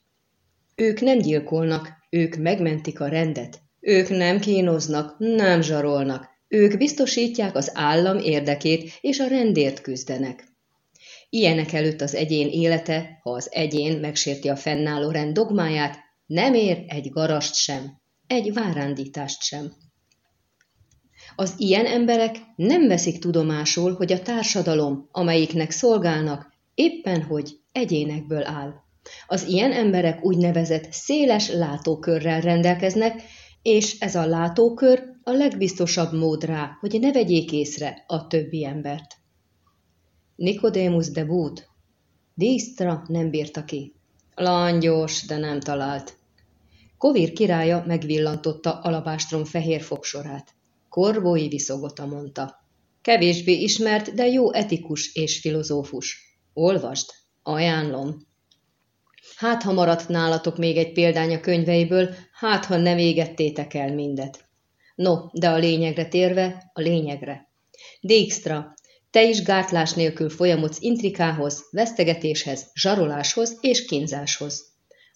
Ők nem gyilkolnak, ők megmentik a rendet. Ők nem kínoznak, nem zsarolnak, ők biztosítják az állam érdekét és a rendért küzdenek. Ilyenek előtt az egyén élete, ha az egyén megsérti a fennálló rend dogmáját, nem ér egy garast sem, egy várándítást sem. Az ilyen emberek nem veszik tudomásul, hogy a társadalom, amelyiknek szolgálnak, éppen hogy egyénekből áll. Az ilyen emberek úgynevezett széles látókörrel rendelkeznek, és ez a látókör a legbiztosabb mód rá, hogy ne vegyék észre a többi embert. Nikodémus de Bút. Dísztra nem bírta ki. Langyos, de nem talált. Kovir királya megvillantotta alabástrom fehér fogsorát. Korvói viszogota mondta. Kevésbé ismert, de jó etikus és filozófus. Olvasd, ajánlom. Hát, ha maradt nálatok még egy példány a könyveiből, hát, ha nem égettétek el mindet. No, de a lényegre térve, a lényegre. Dijkstra, te is gátlás nélkül folyamodsz intrikához, vesztegetéshez, zsaroláshoz és kínzáshoz.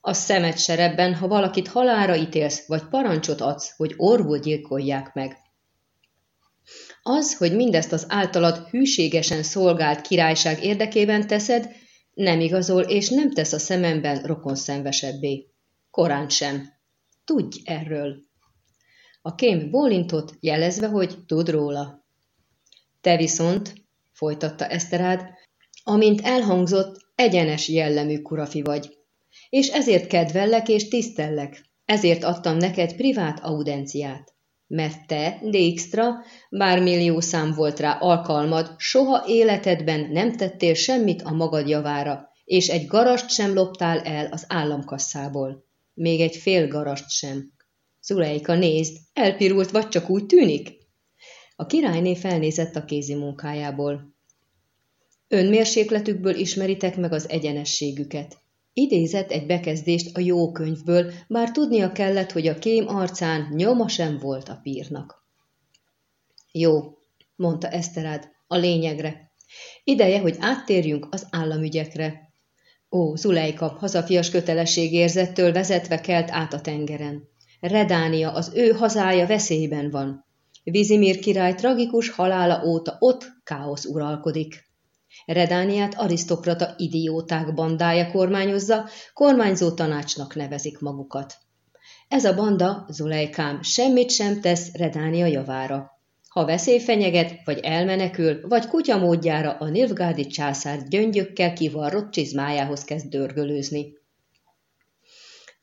A szemed serebben, ha valakit halára ítélsz, vagy parancsot adsz, hogy orvul gyilkolják meg. Az, hogy mindezt az általad hűségesen szolgált királyság érdekében teszed, nem igazol és nem tesz a szememben rokonszenvesebbé. Korán sem. Tudj erről. A kém bólintott, jelezve, hogy tud róla. Te viszont, folytatta Eszterád, amint elhangzott, egyenes jellemű kurafi vagy. És ezért kedvellek és tisztellek, ezért adtam neked privát audenciát. Mert te, Dijkstra, bár millió szám volt rá alkalmad, soha életedben nem tettél semmit a magad javára, és egy garast sem loptál el az államkasszából. Még egy fél garast sem. Zuleika, nézd, elpirult vagy csak úgy tűnik? A királyné felnézett a kézi munkájából. Önmérsékletükből ismeritek meg az egyenességüket. Idézett egy bekezdést a jó könyvből, bár tudnia kellett, hogy a kém arcán nyoma sem volt a pírnak. Jó, mondta Eszterád, a lényegre. Ideje, hogy áttérjünk az államügyekre. Ó, Zulejka, hazafias kötelességérzettől vezetve kelt át a tengeren. Redánia, az ő hazája veszélyben van. Vizimir király tragikus halála óta ott káosz uralkodik. Redániát arisztokrata idióták bandája kormányozza, kormányzó tanácsnak nevezik magukat. Ez a banda, Zulejkám, semmit sem tesz Redánia javára. Ha veszély fenyeget, vagy elmenekül, vagy kutya módjára a Nilfgárdi császár gyöngyökkel kivarrott csizmájához kezd dörgölőzni.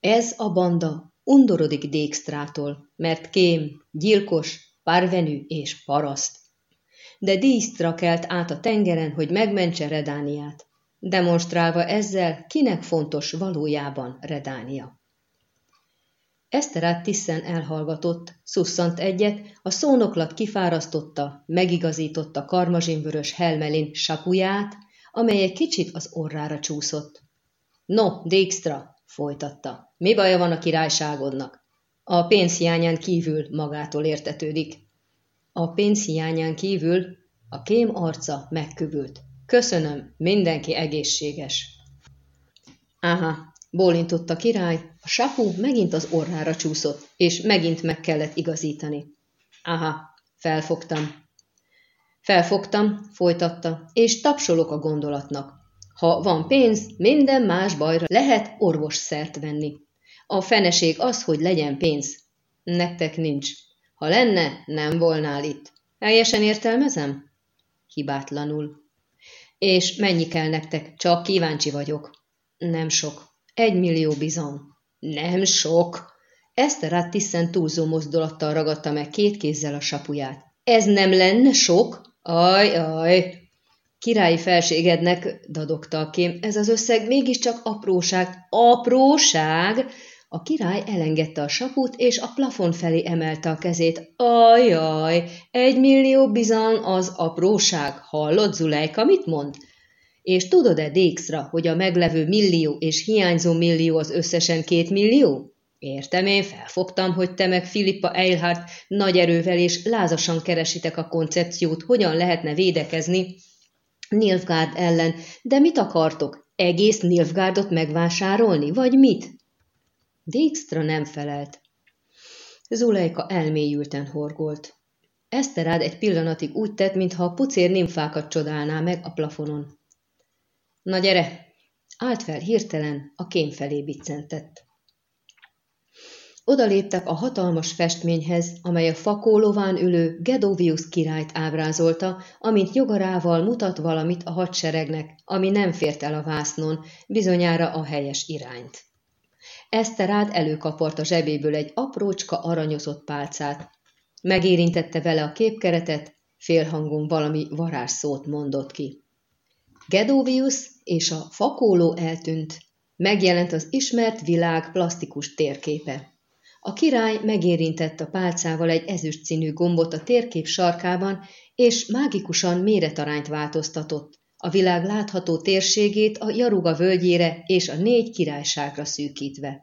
Ez a banda undorodik Dékstrától, mert kém, gyilkos, parvenű és paraszt. De dísztra kelt át a tengeren, hogy megmentse Redániát, demonstrálva ezzel, kinek fontos valójában Redánia. Eszterát tiszen elhallgatott, szusszant egyet, a szónoklat kifárasztotta, megigazította karmazsinvörös helmelin sapuját, amely egy kicsit az orrára csúszott. No, Dijkstra, folytatta, mi baja van a királyságodnak? A pénzhiányán kívül magától értetődik. A pénzhiányán kívül a kém arca megkövült. Köszönöm, mindenki egészséges. Aha, Bólintott a király, a sapu megint az orrára csúszott, és megint meg kellett igazítani. Aha, felfogtam. Felfogtam, folytatta, és tapsolok a gondolatnak. Ha van pénz, minden más bajra lehet orvos szert venni. A feneség az, hogy legyen pénz. Nektek nincs. Ha lenne, nem volnál itt. Helyesen értelmezem? Hibátlanul. És mennyi kell nektek? Csak kíváncsi vagyok. Nem sok. Egy millió bizon. Nem sok. Eszter tiszen túlzó mozdulattal ragadta meg két kézzel a sapuját. Ez nem lenne sok? Aj, aj. Királyi felségednek, dadogta a kém, ez az összeg mégiscsak apróság. Apróság? A király elengedte a saput, és a plafon felé emelte a kezét. Ajaj, egy millió bizon az apróság. Hallod, Zulejka, mit mond? És tudod-e, Dijkstra, hogy a meglevő millió és hiányzó millió az összesen két millió? Értem, én felfogtam, hogy te meg Filippa Eilhart nagy erővel és lázasan keresitek a koncepciót, hogyan lehetne védekezni Nilfgaard ellen, de mit akartok? Egész Nilfgaardot megvásárolni, vagy mit? Dijkstra nem felelt. Zulejka elmélyülten horgolt. Eszterád egy pillanatig úgy tett, mintha a pucér nimfákat csodálná meg a plafonon. Na gyere! Állt fel hirtelen, a kém felé biccentett. Odaléptek a hatalmas festményhez, amely a fakólován ülő Gedovius királyt ábrázolta, amint jogarával mutat valamit a hadseregnek, ami nem fért el a vásznon, bizonyára a helyes irányt. Eszterád előkapart a zsebéből egy aprócska aranyozott pálcát. Megérintette vele a képkeretet, félhangon valami varázsszót mondott ki. Gedovius és a fakóló eltűnt. Megjelent az ismert világ plastikus térképe. A király megérintett a pálcával egy ezüst színű gombot a térkép sarkában, és mágikusan méretarányt változtatott, a világ látható térségét a Jaruga völgyére és a négy királyságra szűkítve.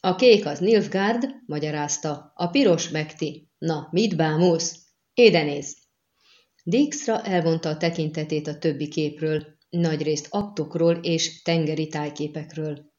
A kék az Nilfgaard, magyarázta, a piros megti. Na, mit bámulsz? Édenéz! Dijkstra elvonta a tekintetét a többi képről, nagyrészt aktokról és tengeri tájképekről.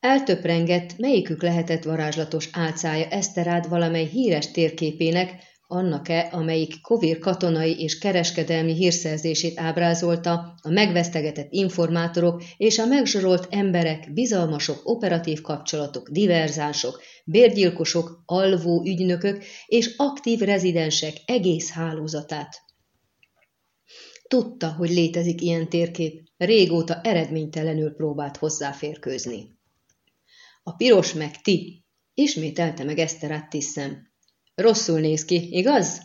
Eltöprengett, melyikük lehetett varázslatos álcája Eszterád valamely híres térképének, annak-e, amelyik Kovir katonai és kereskedelmi hírszerzését ábrázolta, a megvesztegetett informátorok és a megzsorolt emberek, bizalmasok, operatív kapcsolatok, diverzánsok, bérgyilkosok, alvó ügynökök és aktív rezidensek egész hálózatát. Tudta, hogy létezik ilyen térkép, régóta eredménytelenül próbált hozzáférkőzni. A piros meg ti, ismételte meg Eszter tiszem. Rosszul néz ki, igaz?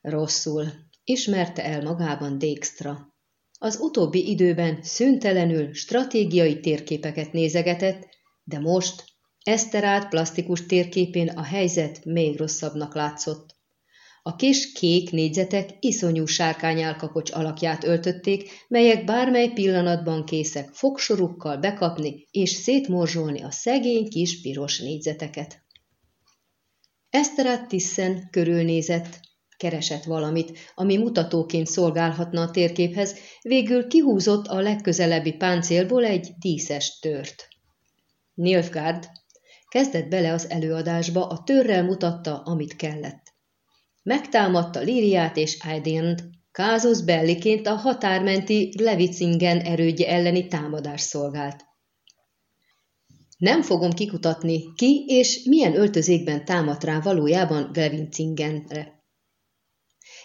Rosszul, ismerte el magában Dijkstra. Az utóbbi időben szüntelenül stratégiai térképeket nézegetett, de most Eszterát plastikus térképén a helyzet még rosszabbnak látszott. A kis kék négyzetek iszonyú sárkányálkapocs alakját öltötték, melyek bármely pillanatban készek fogsorukkal bekapni és szétmorzsolni a szegény kis piros négyzeteket. Eszterát Tiszen körülnézett, keresett valamit, ami mutatóként szolgálhatna a térképhez, végül kihúzott a legközelebbi páncélból egy díszes tört. Nilfgaard kezdett bele az előadásba, a törrel mutatta, amit kellett. Megtámadta Líriát és Aidint, Kázusz Belliként a határmenti Levicingen erődje elleni támadás szolgált. Nem fogom kikutatni, ki és milyen öltözékben támadt rá valójában Glevincingenre.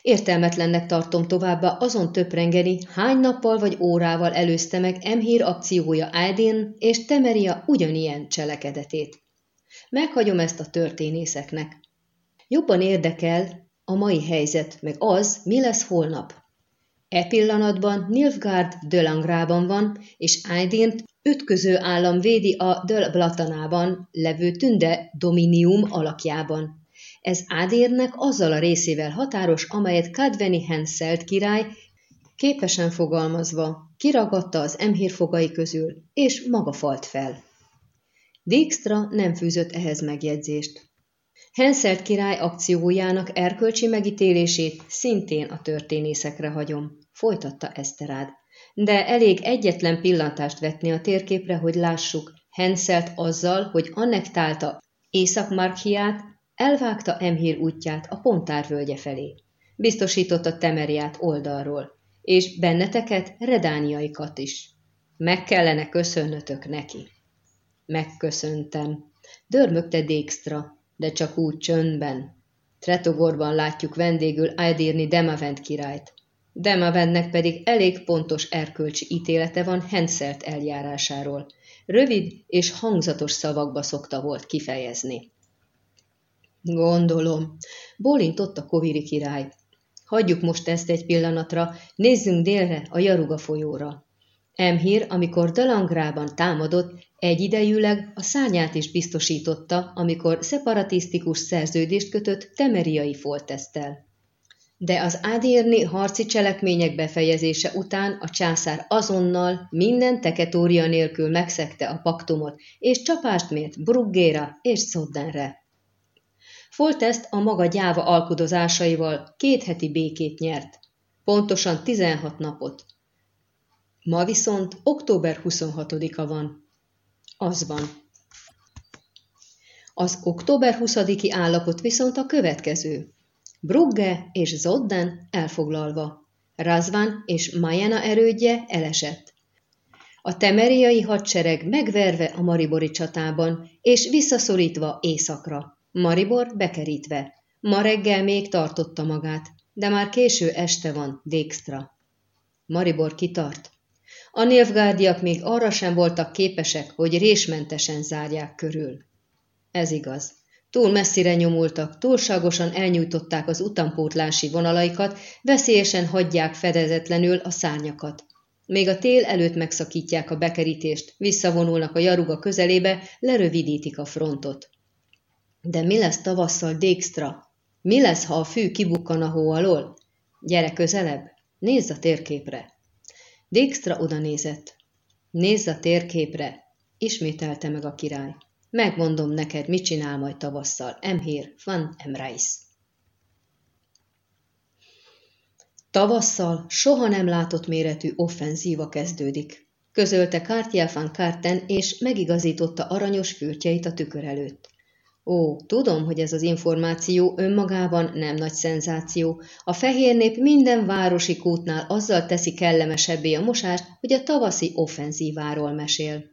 Értelmetlennek tartom továbbá azon töprengeni, hány nappal vagy órával előzte meg Emhír akciója Aidin és Temeria ugyanilyen cselekedetét. Meghagyom ezt a történészeknek. Jobban érdekel a mai helyzet, meg az, mi lesz holnap. E pillanatban Nilfgaard Dölangrában van, és Aidint ütköző állam védi a Döl Blatanában levő tünde dominium alakjában. Ez Ádérnek azzal a részével határos, amelyet Kadveni Henselt király képesen fogalmazva kiragadta az emhír fogai közül, és maga falt fel. Dijkstra nem fűzött ehhez megjegyzést. Henselt király akciójának erkölcsi megítélését szintén a történészekre hagyom, folytatta Eszterád. De elég egyetlen pillantást vetni a térképre, hogy lássuk, Henselt azzal, hogy annektálta Észak-Markiát, elvágta Emhír útját a Pontár völgye felé. Biztosította Temeriát oldalról, és benneteket, redániaikat is. Meg kellene köszönnötök neki. Megköszöntem. Dörmögte Dijkstra, de csak úgy csöndben. Tretogorban látjuk vendégül Aedirni Demavent királyt. Demaventnek pedig elég pontos erkölcsi ítélete van Henselt eljárásáról. Rövid és hangzatos szavakba szokta volt kifejezni. Gondolom, bólintott a koviri király. Hagyjuk most ezt egy pillanatra, nézzünk délre, a Jaruga folyóra. Emhír, amikor Dalangrában támadott, egyidejűleg a szányát is biztosította, amikor szeparatisztikus szerződést kötött temeriai foltesztel. De az ádérni harci cselekmények befejezése után a császár azonnal minden teketória nélkül megszegte a paktumot, és csapást mért Bruggéra és Szoddenre. Foltest a maga gyáva alkudozásaival két heti békét nyert, pontosan 16 napot, Ma viszont október 26-a van. Az van. Az október 20-i állapot viszont a következő. Brugge és Zodden elfoglalva. Razvan és Majena erődje elesett. A temeriai hadsereg megverve a Maribori csatában, és visszaszorítva északra. Maribor bekerítve. Ma reggel még tartotta magát, de már késő este van Dijkstra. Maribor kitart. A nilfgárdiak még arra sem voltak képesek, hogy résmentesen zárják körül. Ez igaz. Túl messzire nyomultak, túlságosan elnyújtották az utánpótlási vonalaikat, veszélyesen hagyják fedezetlenül a szárnyakat. Még a tél előtt megszakítják a bekerítést, visszavonulnak a jaruga közelébe, lerövidítik a frontot. De mi lesz tavasszal Dijkstra? Mi lesz, ha a fű kibukkan a hó alól? Gyere közelebb, nézz a térképre! Dijkstra oda nézett. Nézz a térképre, ismételte meg a király. Megmondom neked, mit csinál majd tavasszal. Emhír van Emrais. Tavasszal soha nem látott méretű offenzíva kezdődik, közölte Kártjel van Kárten, és megigazította aranyos fürtjeit a tükör előtt. Ó, tudom, hogy ez az információ önmagában nem nagy szenzáció. A fehér nép minden városi kútnál azzal teszi kellemesebbé a mosást, hogy a tavaszi offenzíváról mesél.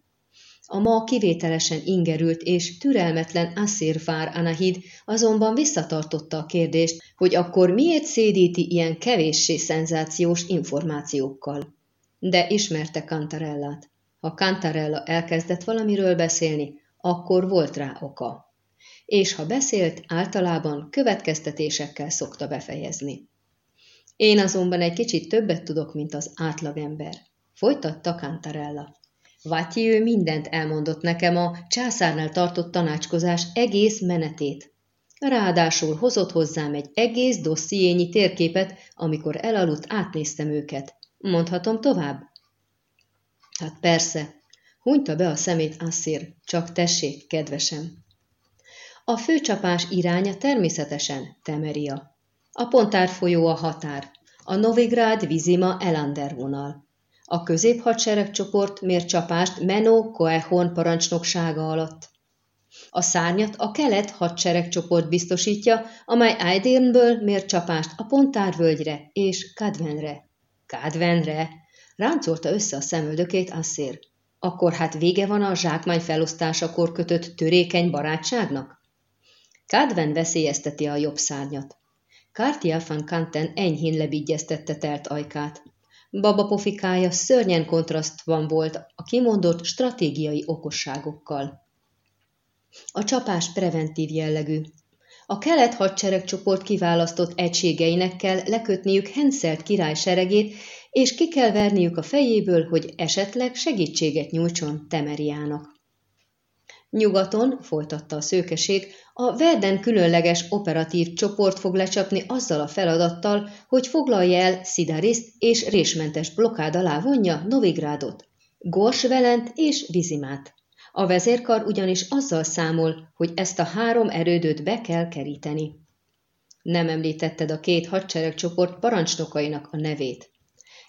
A ma kivételesen ingerült és türelmetlen Assir Fár Anahid azonban visszatartotta a kérdést, hogy akkor miért szédíti ilyen kevéssé szenzációs információkkal. De ismerte Cantarellát. Ha Cantarella elkezdett valamiről beszélni, akkor volt rá oka. És ha beszélt, általában következtetésekkel szokta befejezni. Én azonban egy kicsit többet tudok, mint az átlagember. Folytatta Cantarella. ő mindent elmondott nekem a császárnál tartott tanácskozás egész menetét. Ráadásul hozott hozzám egy egész dossziényi térképet, amikor elaludt átnéztem őket. Mondhatom tovább? Hát persze, hunyta be a szemét Assir, csak tessék, kedvesem. A főcsapás iránya természetesen Temeria. A Pontár folyó a határ, a Novigrád Vizima Elander vonal. A középhadseregcsoport mért csapást Menó Koehon parancsnoksága alatt. A szárnyat a kelet hadseregcsoport biztosítja, amely Aidirnből mért csapást a Pontár völgyre és Kadvenre. Kadvenre? Ráncolta össze a szemöldökét Assir. Akkor hát vége van a zsákmány felosztásakor kötött törékeny barátságnak? Kadven veszélyezteti a jobb szárnyat. Kártia van Kanten enyhén lebigyeztette telt ajkát. Baba pofikája szörnyen kontrasztban volt a kimondott stratégiai okosságokkal. A csapás preventív jellegű. A kelet hadseregcsoport kiválasztott egységeinek kell lekötniük Henszelt király seregét, és ki kell verniük a fejéből, hogy esetleg segítséget nyújtson Temeriának. Nyugaton, folytatta a szőkeség, a Verden különleges operatív csoport fog lecsapni azzal a feladattal, hogy foglalja el Szidariszt és résmentes blokkád alá vonja Novigrádot, Gorsvelent és Vizimát. A vezérkar ugyanis azzal számol, hogy ezt a három erődöt be kell keríteni. Nem említetted a két hadseregcsoport parancsnokainak a nevét.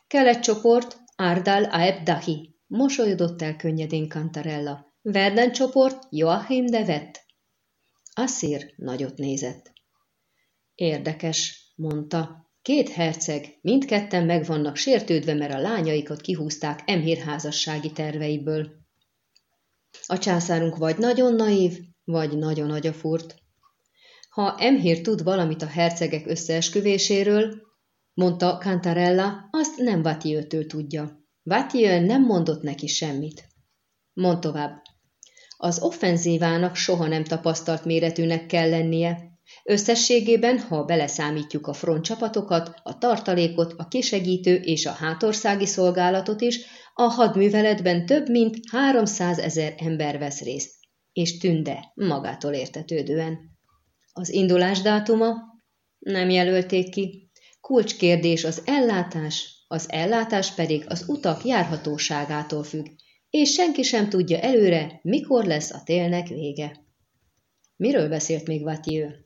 Kelet-csoport Ardal Aeb Dahi, mosolyodott el könnyedén Cantarella. Verden csoport Joachim de Vett. Assir nagyot nézett. Érdekes, mondta. Két herceg, mindketten meg vannak sértődve, mert a lányaikat kihúzták Emhír házassági terveiből. A császárunk vagy nagyon naív, vagy nagyon agyafúrt. Ha Emhír tud valamit a hercegek összeesküvéséről, mondta Cantarella, azt nem Vatiőtől tudja. Vatiő nem mondott neki semmit. Mond tovább. Az offenzívának soha nem tapasztalt méretűnek kell lennie. Összességében, ha beleszámítjuk a frontcsapatokat, a tartalékot, a kisegítő és a hátországi szolgálatot is, a hadműveletben több mint 300 ezer ember vesz részt, és tünde magától értetődően. Az indulás dátuma nem jelölték ki. Kulcskérdés az ellátás, az ellátás pedig az utak járhatóságától függ, és senki sem tudja előre, mikor lesz a télnek vége. Miről beszélt még Vatiő?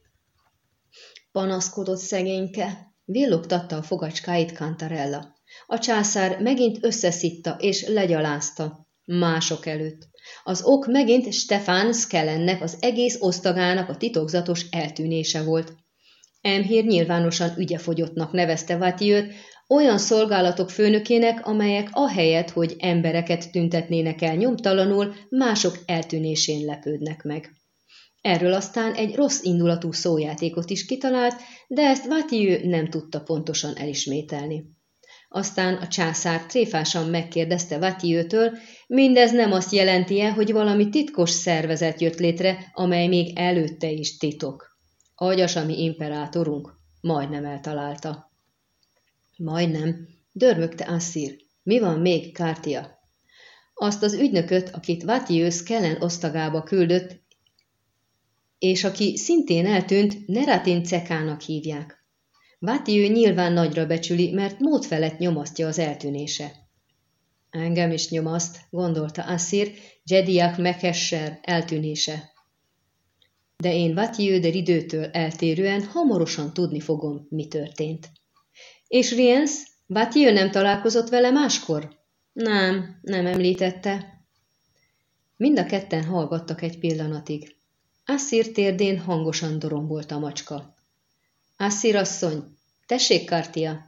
Panaszkodott szegényke, villogtatta a fogacskáit Cantarella. A császár megint összeszitta és legyalázta, mások előtt. Az ok megint Stefan Skellennek, az egész osztagának a titokzatos eltűnése volt. Emhír nyilvánosan ügyefogyottnak nevezte Vatiőt, olyan szolgálatok főnökének, amelyek ahelyett, hogy embereket tüntetnének el nyomtalanul, mások eltűnésén lepődnek meg. Erről aztán egy rossz indulatú szójátékot is kitalált, de ezt Vatiő nem tudta pontosan elismételni. Aztán a császár tréfásan megkérdezte Vatiőtől, mindez nem azt jelenti-e, hogy valami titkos szervezet jött létre, amely még előtte is titok. Agyasami imperátorunk majdnem eltalálta. Majdnem, dörmögte Assir. Mi van még, Kártia? Azt az ügynököt, akit Vatius Kellen osztagába küldött, és aki szintén eltűnt, Neratin Cekának hívják. Vatiő nyilván nagyra becsüli, mert mód felett nyomasztja az eltűnése. Engem is nyomaszt, gondolta Assir, Jediak Mekesser eltűnése. De én Vatiőder időtől eltérően hamarosan tudni fogom, mi történt. És Riens? Vatjő nem találkozott vele máskor? Nem, nem említette. Mind a ketten hallgattak egy pillanatig. Asszír térdén hangosan dorombolt a macska. Asszír asszony, tessék, Kartia!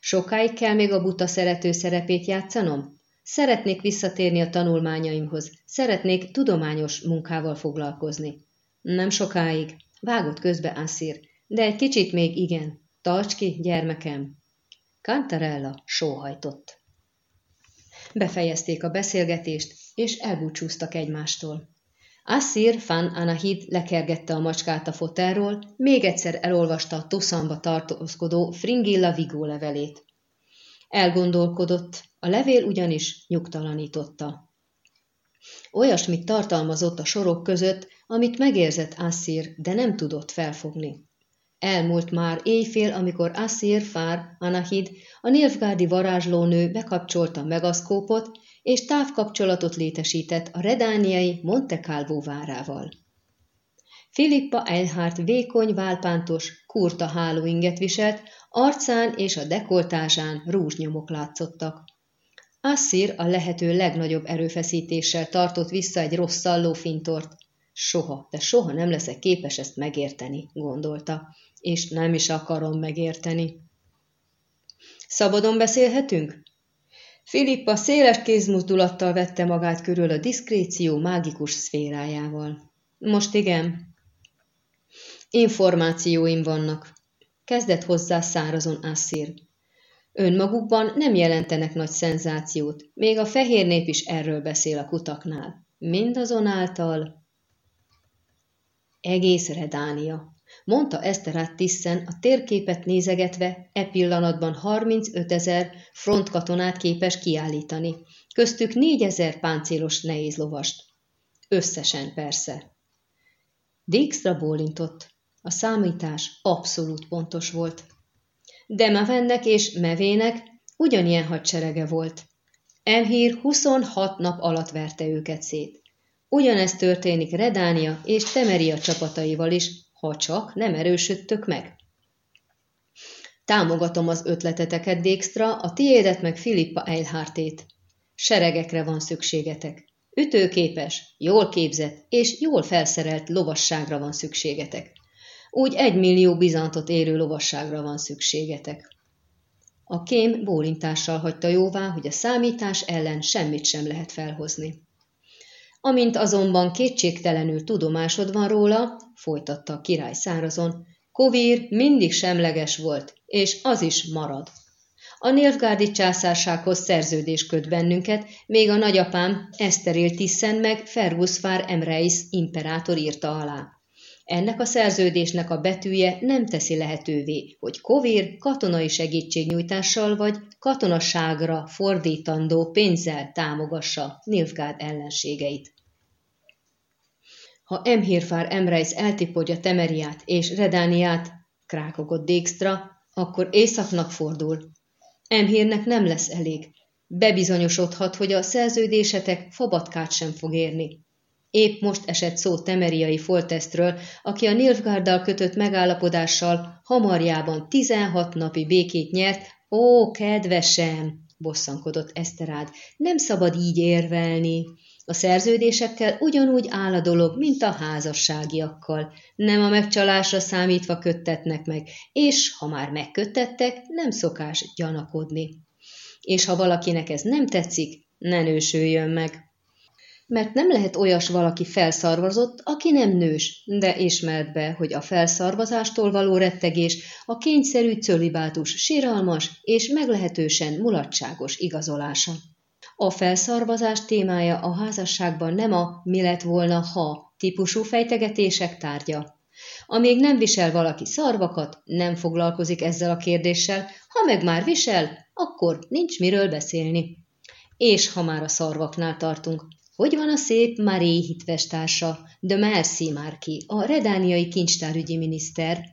Sokáig kell még a buta szerető szerepét játszanom? Szeretnék visszatérni a tanulmányaimhoz, szeretnék tudományos munkával foglalkozni. Nem sokáig, vágott közbe Asszír, de egy kicsit még igen. Tarts ki, gyermekem! Cantarella sóhajtott. Befejezték a beszélgetést, és elbúcsúztak egymástól. Assir van Anahid lekergette a macskát a fotelról, még egyszer elolvasta a toszamba tartózkodó Fringilla Vigó levelét. Elgondolkodott, a levél ugyanis nyugtalanította. Olyasmit tartalmazott a sorok között, amit megérzett Assir, de nem tudott felfogni. Elmúlt már éjfél, amikor Assir Fár Anahid, a Nilfgárdi varázslónő bekapcsolta a megaszkópot, és távkapcsolatot létesített a redániai Monte Calvo várával. Filippa Eilhart vékony, válpántos, kurta hálóinget viselt, arcán és a dekoltásán rúzsnyomok látszottak. Assir a lehető legnagyobb erőfeszítéssel tartott vissza egy rossz szallófintort. Soha, de soha nem leszek képes ezt megérteni, gondolta, és nem is akarom megérteni. Szabadon beszélhetünk? Filippa széles kézmozdulattal vette magát körül a diszkréció mágikus szférájával. Most igen. Információim vannak. Kezdett hozzá szárazon Assir. Önmagukban nem jelentenek nagy szenzációt, még a fehér nép is erről beszél a kutaknál. Mindazonáltal egész Redánia, mondta Eszterát Tiszen a térképet nézegetve, e pillanatban 35 ezer frontkatonát képes kiállítani, köztük 4 ezer páncélos nehézlovast. Összesen persze. Dijkstra bólintott. A számítás abszolút pontos volt. De Mavennek és Mevének ugyanilyen hadserege volt. Emhír 26 nap alatt verte őket szét. Ugyanezt történik Redánia és Temeria csapataival is, ha csak nem erősödtök meg. Támogatom az ötleteteket, Dijkstra, a tiédet meg Filippa Eilhartét. Seregekre van szükségetek. Ütőképes, jól képzett és jól felszerelt lovasságra van szükségetek. Úgy egy millió bizantot érő lovasságra van szükségetek. A kém bólintással hagyta jóvá, hogy a számítás ellen semmit sem lehet felhozni. Amint azonban kétségtelenül tudomásod van róla, folytatta a király szárazon, Kovír mindig semleges volt, és az is marad. A Nilfgárdi császársághoz szerződés köt bennünket, még a nagyapám Eszteril Tiszen meg Fergusfár Emreis imperátor írta alá. Ennek a szerződésnek a betűje nem teszi lehetővé, hogy Kovír katonai segítségnyújtással vagy katonaságra fordítandó pénzzel támogassa Nilfgaard ellenségeit. Ha Emhirfár Emreis eltipodja Temeriát és Redániát, krákogott Dijkstra, akkor északnak fordul. Emhírnek nem lesz elég. Bebizonyosodhat, hogy a szerződésetek fabatkát sem fog érni. Épp most esett szó temeriai foltesztről, aki a Nilfgárddal kötött megállapodással hamarjában 16 napi békét nyert. Ó, kedvesem, bosszankodott Eszterád, nem szabad így érvelni. A szerződésekkel ugyanúgy áll a dolog, mint a házasságiakkal. Nem a megcsalásra számítva köttetnek meg, és ha már megköttettek, nem szokás gyanakodni. És ha valakinek ez nem tetszik, ne nősüljön meg mert nem lehet olyas valaki felszarvazott, aki nem nős, de ismert be, hogy a felszarvazástól való rettegés a kényszerű cölibátus síralmas és meglehetősen mulatságos igazolása. A felszarvazás témája a házasságban nem a mi lett volna, ha típusú fejtegetések tárgya. Amíg nem visel valaki szarvakat, nem foglalkozik ezzel a kérdéssel, ha meg már visel, akkor nincs miről beszélni. És ha már a szarvaknál tartunk, hogy van a szép Marie hitvestársa, de Merci Márki, a redániai kincstárügyi miniszter?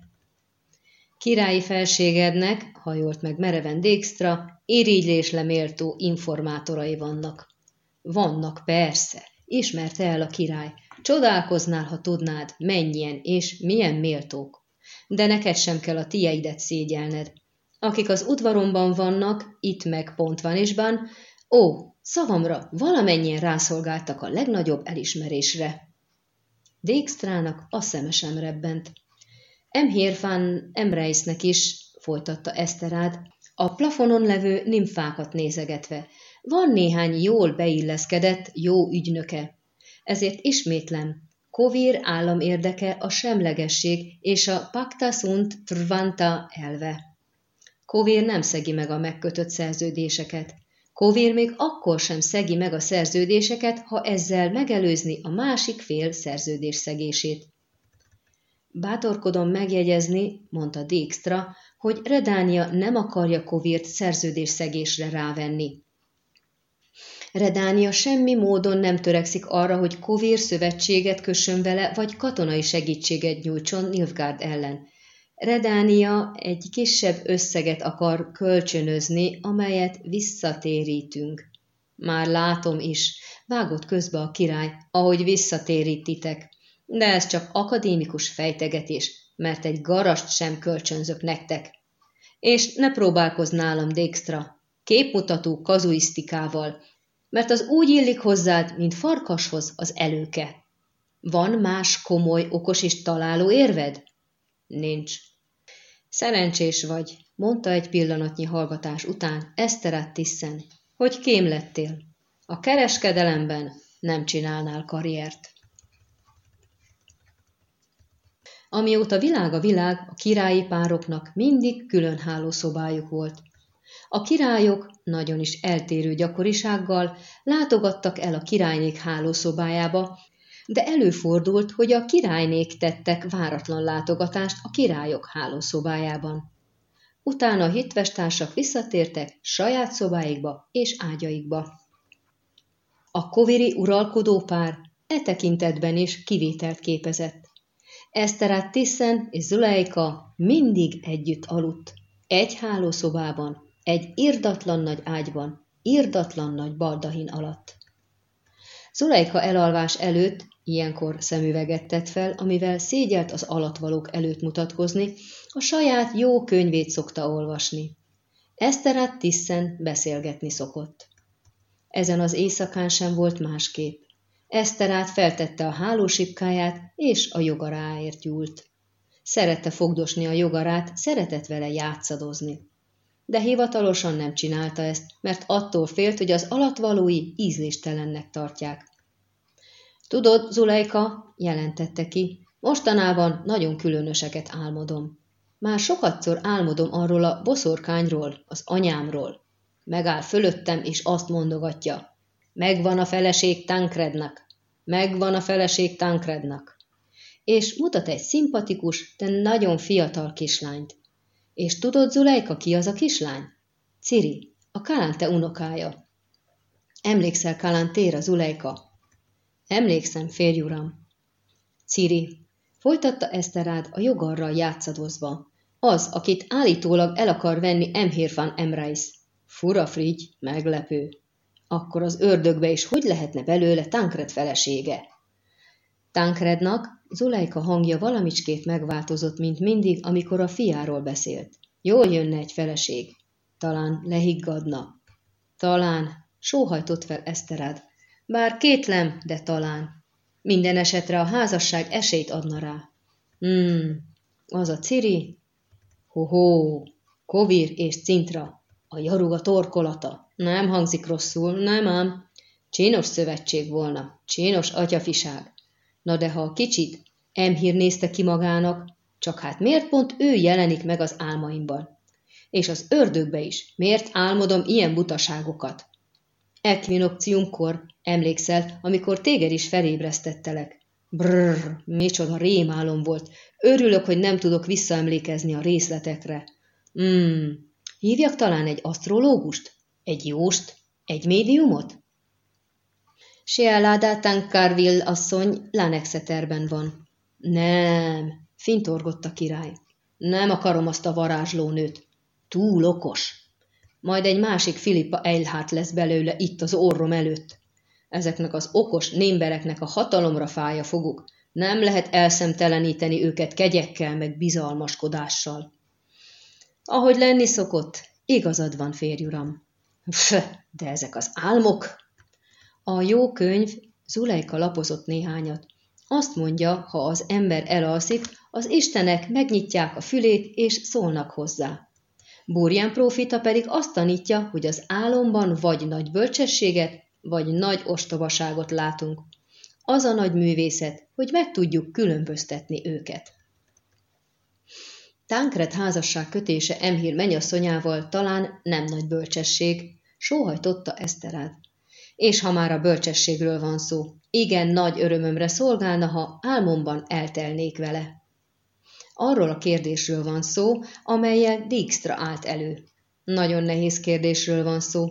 Királyi felségednek, hajolt meg mereven Dijkstra, irigylésle méltó informátorai vannak. Vannak, persze, ismerte el a király. Csodálkoznál, ha tudnád, mennyien és milyen méltók. De neked sem kell a tieidet szégyelned. Akik az udvaromban vannak, itt meg Pontvanisban, ó, Szavamra valamennyien rászolgáltak a legnagyobb elismerésre. Dijkstrának a szeme rebbent. Emhér van Emreisnek is, folytatta Eszterád, a plafonon levő nimfákat nézegetve. Van néhány jól beilleszkedett, jó ügynöke. Ezért ismétlem, Kovir állam érdeke a semlegesség és a pacta sunt trvanta elve. Kovir nem szegi meg a megkötött szerződéseket. Kovir még akkor sem szegi meg a szerződéseket, ha ezzel megelőzni a másik fél szerződésszegését. Bátorkodom megjegyezni, mondta Dijkstra, hogy Redánia nem akarja Kovirt szerződésszegésre rávenni. Redánia semmi módon nem törekszik arra, hogy Kovér szövetséget kössön vele, vagy katonai segítséget nyújtson Nilfgaard ellen. Redánia egy kisebb összeget akar kölcsönözni, amelyet visszatérítünk. Már látom is, vágott közbe a király, ahogy visszatérítitek. De ez csak akadémikus fejtegetés, mert egy garast sem kölcsönzök nektek. És ne próbálkozz nálam, Dijkstra, képmutató kazuisztikával, mert az úgy illik hozzád, mint farkashoz az előke. Van más komoly, okos és találó érved? Nincs. Szerencsés vagy, mondta egy pillanatnyi hallgatás után Eszterát Tiszen, hogy kém lettél. A kereskedelemben nem csinálnál karriert. Amióta világ a világ, a királyi pároknak mindig külön hálószobájuk volt. A királyok nagyon is eltérő gyakorisággal látogattak el a királynék hálószobájába, de előfordult, hogy a királynék tettek váratlan látogatást a királyok hálószobájában. Utána a hitvestársak visszatértek saját szobáikba és ágyaikba. A koviri uralkodó pár e tekintetben is kivételt képezett. Eszterát Tiszen és Zuleika mindig együtt aludt, egy hálószobában, egy irdatlan nagy ágyban, irdatlan nagy baldahin alatt. Zuleika elalvás előtt ilyenkor szemüveget tett fel, amivel szégyelt az alatvalók előtt mutatkozni, a saját jó könyvét szokta olvasni. Eszterát Tiszen beszélgetni szokott. Ezen az éjszakán sem volt másképp. Eszterát feltette a hálósipkáját, és a jogaráért gyúlt. Szerette fogdosni a jogarát, szeretett vele játszadozni de hivatalosan nem csinálta ezt, mert attól félt, hogy az alatvalói ízléstelennek tartják. Tudod, Zulejka, jelentette ki, mostanában nagyon különöseket álmodom. Már sokatszor álmodom arról a boszorkányról, az anyámról. Megáll fölöttem, és azt mondogatja. Megvan a feleség Tankrednak. Megvan a feleség Tankrednak. És mutat egy szimpatikus, de nagyon fiatal kislányt. És tudod, Zulejka, ki az a kislány? Ciri, a Kalante unokája. Emlékszel Kalantéra, Zulejka? Emlékszem, férjuram. Ciri, folytatta Eszterád a jogarral játszadozva. Az, akit állítólag el akar venni Emhir van Emrais. Fura frigy, meglepő. Akkor az ördögbe is hogy lehetne belőle Tankred felesége? Tankrednak Zulejka hangja valamicskét megváltozott, mint mindig, amikor a fiáról beszélt. Jól jönne egy feleség. Talán lehiggadna. Talán, sóhajtott fel Eszterád. Bár kétlem, de talán. Minden esetre a házasság esélyt adna rá. Hmm, az a Ciri? Ho-ho, Kovir és Cintra, a jaruga torkolata. Nem hangzik rosszul, nem ám. Csinos szövetség volna, csinos atyafiság. Na de ha kicsit Emhír nézte ki magának, csak hát miért pont ő jelenik meg az álmaimban? És az ördögbe is, miért álmodom ilyen butaságokat? Equinocciumkor, emlékszel, amikor téged is felébresztettelek. Brrr, micsoda rémálom volt. Örülök, hogy nem tudok visszaemlékezni a részletekre. Hmm, hívjak talán egy asztrológust? Egy jóst? Egy médiumot? Sealada Tankarville asszony Lanexeterben van. Nem, fintorgott a király. Nem akarom azt a varázslónőt. Túl okos. Majd egy másik Filippa Eilhart lesz belőle itt az orrom előtt. Ezeknek az okos némbereknek a hatalomra fája foguk. Nem lehet elszemteleníteni őket kegyekkel meg bizalmaskodással. Ahogy lenni szokott, igazad van, férjuram. Pff, de ezek az álmok! A jó könyv, Zulejka lapozott néhányat. Azt mondja, ha az ember elalszik, az istenek megnyitják a fülét és szólnak hozzá. Burján prófita pedig azt tanítja, hogy az álomban vagy nagy bölcsességet, vagy nagy ostobaságot látunk. Az a nagy művészet, hogy meg tudjuk különböztetni őket. Tankred házasság kötése Emhír menyasszonyával talán nem nagy bölcsesség, sóhajtotta Eszterát. És ha már a bölcsességről van szó, igen nagy örömömre szolgálna, ha álmomban eltelnék vele. Arról a kérdésről van szó, amelyel Dijkstra állt elő. Nagyon nehéz kérdésről van szó.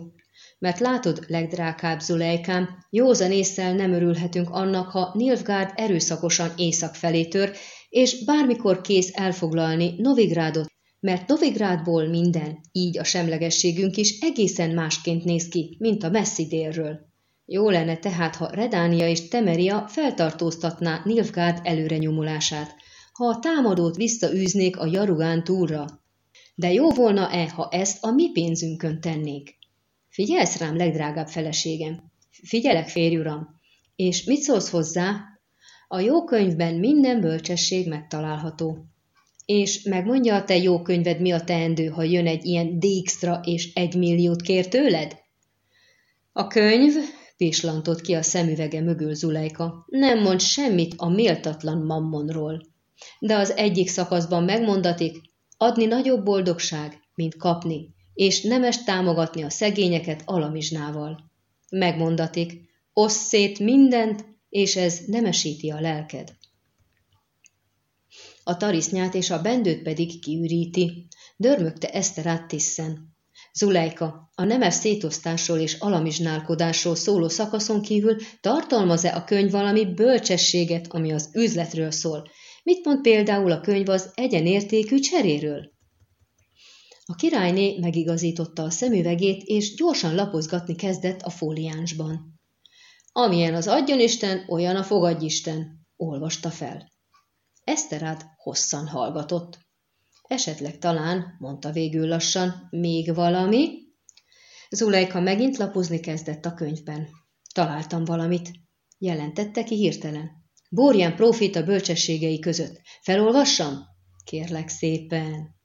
Mert látod, legdrágább Zulejkám, józan észsel nem örülhetünk annak, ha Nilfgaard erőszakosan észak felé tör, és bármikor kész elfoglalni Novigrádot, mert Novigrádból minden, így a semlegességünk is egészen másként néz ki, mint a messzi délről. Jó lenne tehát, ha Redánia és Temeria feltartóztatná Nilfgaard előre nyomulását, ha a támadót visszaűznék a Jarugán túlra. De jó volna-e, ha ezt a mi pénzünkön tennék? Figyelsz rám, legdrágább feleségem? Figyelek, férj uram. És mit szólsz hozzá? A jó könyvben minden bölcsesség megtalálható. És megmondja a te jó könyved, mi a teendő, ha jön egy ilyen díxtra és egy milliót kér tőled? A könyv, pislantott ki a szemüvege mögül Zulejka, nem mond semmit a méltatlan mammonról de az egyik szakaszban megmondatik, adni nagyobb boldogság, mint kapni, és nemes támogatni a szegényeket alamizsnával. Megmondatik, osz szét mindent, és ez nemesíti a lelked. A tarisznyát és a bendőt pedig kiüríti, dörmögte Eszterát Tisszen. Zulejka, a nemes szétosztásról és alamizsnálkodásról szóló szakaszon kívül tartalmaz-e a könyv valami bölcsességet, ami az üzletről szól, Mit mond például a könyv az egyenértékű cseréről? A királyné megigazította a szemüvegét, és gyorsan lapozgatni kezdett a fóliánsban. Amilyen az adjon Isten, olyan a fogadj Isten, olvasta fel. Eszterád hosszan hallgatott. Esetleg talán, mondta végül lassan, még valami? Zulejka megint lapozni kezdett a könyvben. Találtam valamit, jelentette ki hirtelen. Bórján proféta bölcsességei között. Felolvassam? Kérlek szépen.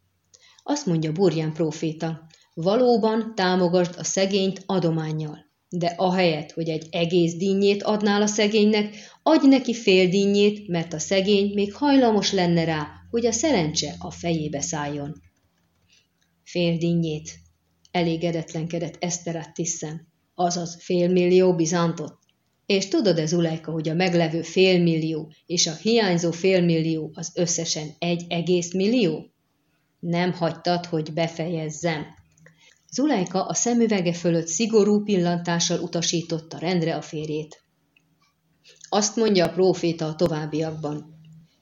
Azt mondja Bórján proféta, valóban támogasd a szegényt adományjal. De ahelyett, hogy egy egész dinnyét adnál a szegénynek, adj neki fél dinnyét, mert a szegény még hajlamos lenne rá, hogy a szerencse a fejébe szálljon. Fél dinnyét. Elégedetlenkedett Eszterát Tiszen, azaz fél millió bizantot. És tudod-e, Zulejka, hogy a meglevő félmillió és a hiányzó félmillió az összesen egy egész millió? Nem hagytad, hogy befejezzem. Zulejka a szemüvege fölött szigorú pillantással utasította rendre a férjét. Azt mondja a próféta a továbbiakban.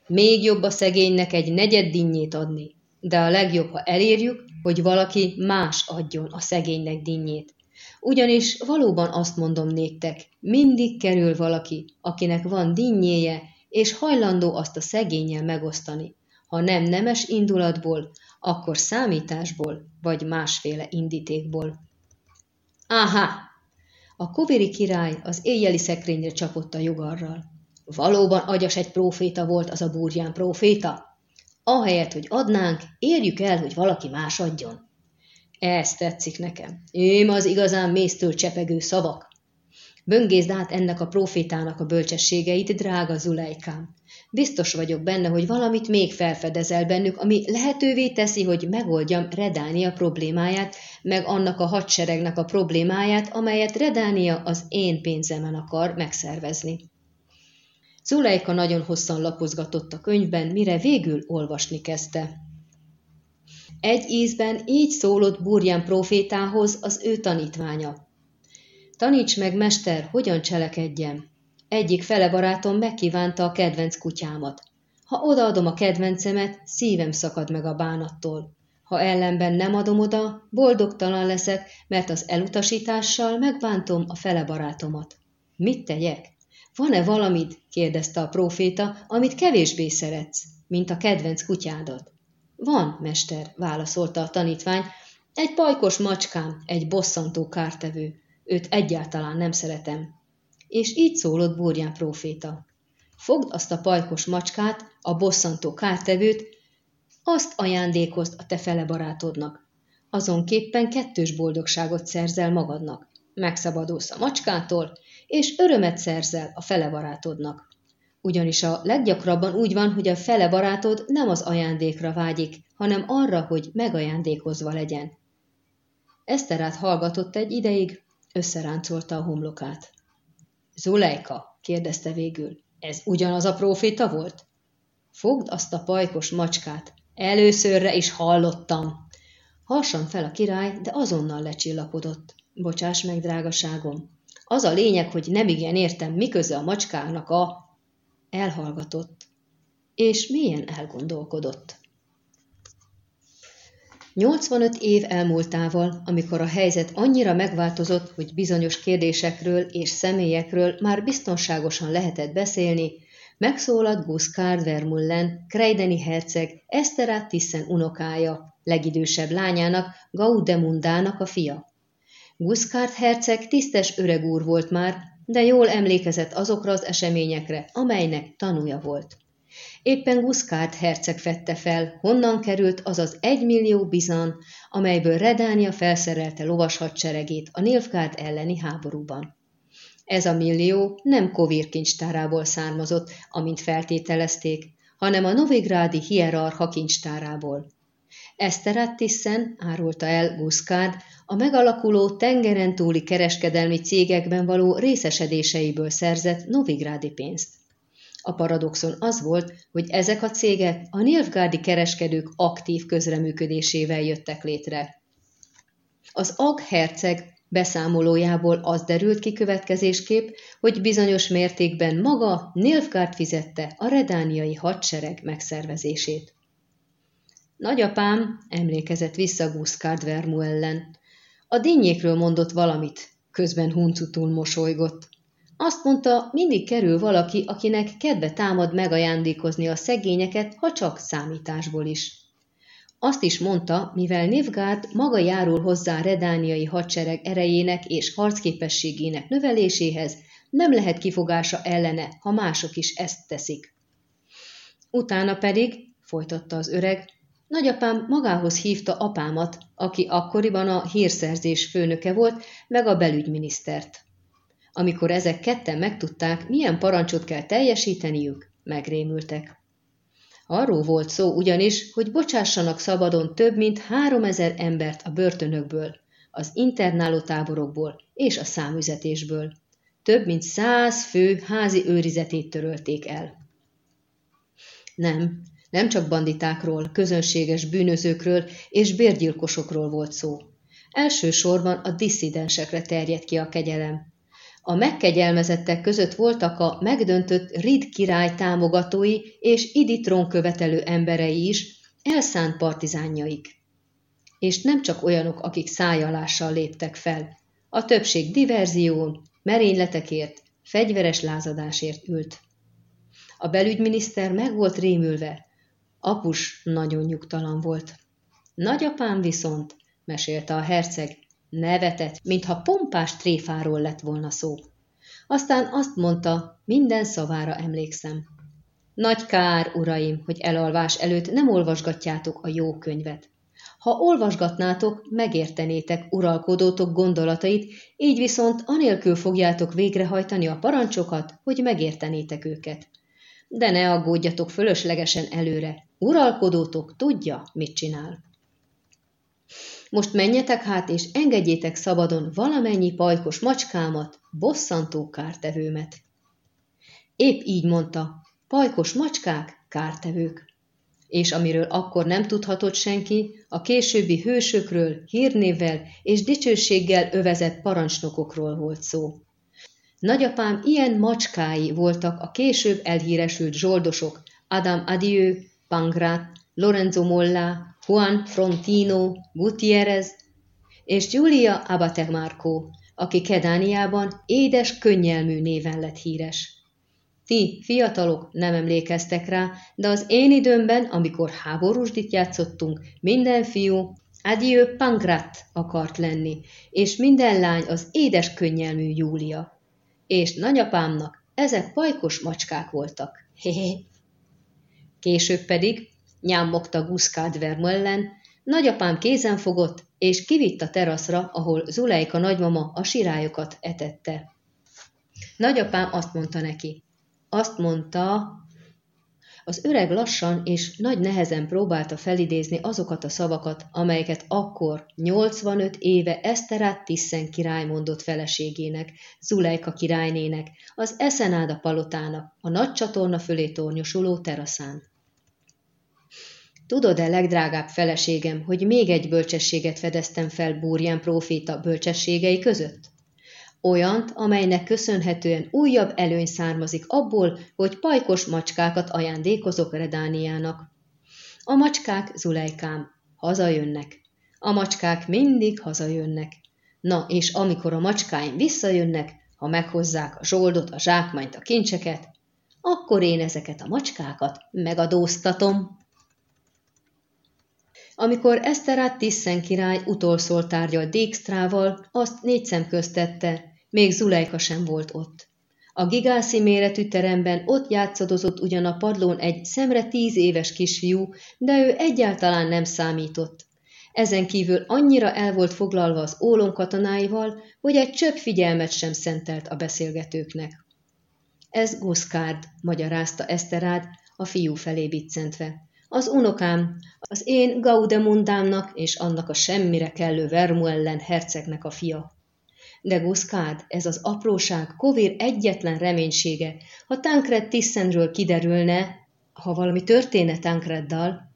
Még jobb a szegénynek egy negyed dinnyét adni, de a legjobb, ha elérjük, hogy valaki más adjon a szegénynek dinnyét. Ugyanis valóban azt mondom néktek, mindig kerül valaki, akinek van dinnyéje, és hajlandó azt a szegényel megosztani. Ha nem nemes indulatból, akkor számításból, vagy másféle indítékból. Áhá! A koviri király az éjjeli szekrényre csapott a jogarral. Valóban agyas egy próféta volt az a burján próféta? Ahelyett, hogy adnánk, érjük el, hogy valaki más adjon. Ez tetszik nekem. Ém az igazán méztől csepegő szavak. Böngészd át ennek a profétának a bölcsességeit, drága Zulejkám. Biztos vagyok benne, hogy valamit még felfedezel bennük, ami lehetővé teszi, hogy megoldjam Redánia problémáját, meg annak a hadseregnek a problémáját, amelyet Redánia az én pénzemen akar megszervezni. Zulejka nagyon hosszan lapozgatott a könyvben, mire végül olvasni kezdte. Egy ízben így szólott Burján profétához az ő tanítványa. Taníts meg, mester, hogyan cselekedjem. Egyik fele barátom megkívánta a kedvenc kutyámat. Ha odaadom a kedvencemet, szívem szakad meg a bánattól. Ha ellenben nem adom oda, boldogtalan leszek, mert az elutasítással megbántom a fele barátomat. Mit tegyek? Van-e valamit, kérdezte a próféta, amit kevésbé szeretsz, mint a kedvenc kutyádat? Van, mester, válaszolta a tanítvány, egy pajkos macskám, egy bosszantó kártevő. Őt egyáltalán nem szeretem. És így szólott Búrján próféta. Fogd azt a pajkos macskát, a bosszantó kártevőt, azt ajándékozd a te fele barátodnak. azonképpen kettős boldogságot szerzel magadnak. Megszabadulsz a macskától, és örömet szerzel a fele barátodnak. Ugyanis a leggyakrabban úgy van, hogy a fele barátod nem az ajándékra vágyik, hanem arra, hogy megajándékozva legyen. Eszterát hallgatott egy ideig, összeráncolta a homlokát. Zulejka, kérdezte végül, ez ugyanaz a próféta volt? Fogd azt a pajkos macskát, előszörre is hallottam. Harsan fel a király, de azonnal lecsillapodott. Bocsáss meg, drágaságom. Az a lényeg, hogy nem igen értem, mi a macskának a... Elhallgatott, és mélyen elgondolkodott. 85 év elmúltával, amikor a helyzet annyira megváltozott, hogy bizonyos kérdésekről és személyekről már biztonságosan lehetett beszélni, megszólalt Guszkárd Vermullen, Kreideni herceg, Eszterát Tiszen unokája, legidősebb lányának, Gaudemundának a fia. Guszkárd herceg tisztes öreg úr volt már, de jól emlékezett azokra az eseményekre, amelynek tanúja volt. Éppen Guszkárt herceg fette fel, honnan került az az egymillió bizan, amelyből Redánia felszerelte lovas hadseregét a Nilfgaard elleni háborúban. Ez a millió nem Kovir kincstárából származott, amint feltételezték, hanem a Novigrádi hierarcha kincstárából. Eszterát Tiszen, árulta el Guszkárd, a megalakuló tengeren túli kereskedelmi cégekben való részesedéseiből szerzett novigrádi pénzt. A paradoxon az volt, hogy ezek a cégek a nilfgárdi kereskedők aktív közreműködésével jöttek létre. Az Ag herceg beszámolójából az derült ki következésképp, hogy bizonyos mértékben maga Nilfgaard fizette a redániai hadsereg megszervezését. Nagyapám emlékezett vissza Guszkárd Vermu ellen. A dinnyékről mondott valamit, közben huncutul mosolygott. Azt mondta, mindig kerül valaki, akinek kedve támad megajándékozni a szegényeket, ha csak számításból is. Azt is mondta, mivel Nivgárd maga járul hozzá redániai hadsereg erejének és harcképességének növeléséhez, nem lehet kifogása ellene, ha mások is ezt teszik. Utána pedig, folytatta az öreg, nagyapám magához hívta apámat, aki akkoriban a hírszerzés főnöke volt, meg a belügyminisztert. Amikor ezek ketten megtudták, milyen parancsot kell teljesíteniük, megrémültek. Arról volt szó ugyanis, hogy bocsássanak szabadon több mint három ezer embert a börtönökből, az internálótáborokból és a számüzetésből. Több mint száz fő házi őrizetét törölték el. Nem, nem csak banditákról, közönséges bűnözőkről és bérgyilkosokról volt szó. Elsősorban a disszidensekre terjedt ki a kegyelem, a megkegyelmezettek között voltak a megdöntött Rid király támogatói és Idi trónkövetelő emberei is, elszánt partizánjaik. És nem csak olyanok, akik szájalással léptek fel. A többség diverzión, merényletekért, fegyveres lázadásért ült. A belügyminiszter meg volt rémülve. Apus nagyon nyugtalan volt. Nagyapám viszont, mesélte a herceg, Nevetett, mintha pompás tréfáról lett volna szó. Aztán azt mondta, minden szavára emlékszem. Nagy kár, uraim, hogy elalvás előtt nem olvasgatjátok a jó könyvet. Ha olvasgatnátok, megértenétek uralkodótok gondolatait, így viszont anélkül fogjátok végrehajtani a parancsokat, hogy megértenétek őket. De ne aggódjatok fölöslegesen előre, uralkodótok tudja, mit csinál. Most menjetek hát, és engedjétek szabadon valamennyi pajkos macskámat, bosszantó kártevőmet. Épp így mondta, pajkos macskák, kártevők. És amiről akkor nem tudhatott senki, a későbbi hősökről, hírnévvel és dicsőséggel övezett parancsnokokról volt szó. Nagyapám ilyen macskái voltak a később elhíresült zsoldosok, Adam Adieu, Pangrát, Lorenzo Molla, Juan Frontino Gutierrez és Giulia Abatemarco, aki Kedániában édes könnyelmű néven lett híres. Ti, fiatalok, nem emlékeztek rá, de az én időmben, amikor háborúsdit játszottunk, minden fiú Adieu Pankrat akart lenni, és minden lány az édes könnyelmű Júlia. És nagyapámnak ezek pajkos macskák voltak. Hehe. Később pedig nyámogta Guszkád Vermellen, Nagyapám kézen fogott, és kivitt a teraszra, ahol Zulejka nagymama a sirályokat etette. Nagyapám azt mondta neki. Azt mondta, az öreg lassan és nagy nehezen próbálta felidézni azokat a szavakat, amelyeket akkor, 85 éve Eszterát Tiszen király mondott feleségének, Zulejka királynének, az Eszenáda palotának, a nagy csatorna fölé tornyosuló teraszán. Tudod-e, legdrágább feleségem, hogy még egy bölcsességet fedeztem fel Búrján próféta bölcsességei között? Olyant, amelynek köszönhetően újabb előny származik abból, hogy pajkos macskákat ajándékozok Redániának. A macskák, Zulejkám, hazajönnek. A macskák mindig hazajönnek. Na, és amikor a macskáim visszajönnek, ha meghozzák a zsoldot, a zsákmányt, a kincseket, akkor én ezeket a macskákat megadóztatom. Amikor Eszterát Tiszen király utolszól tárgyal Dijkstrával, azt négy szem köztette, még Zulejka sem volt ott. A gigászi méretű teremben ott játszadozott ugyan a padlón egy szemre tíz éves kisfiú, de ő egyáltalán nem számított. Ezen kívül annyira el volt foglalva az ólom katonáival, hogy egy csöpp figyelmet sem szentelt a beszélgetőknek. Ez Guszkárd, magyarázta Eszterád, a fiú felé biccentve. Az unokám, az én Gaudemundámnak és annak a semmire kellő Vermuellen hercegnek a fia de Guszkád, ez az apróság Kovér egyetlen reménysége. Ha Tankred Tiszenről kiderülne, ha valami történne Tankreddal,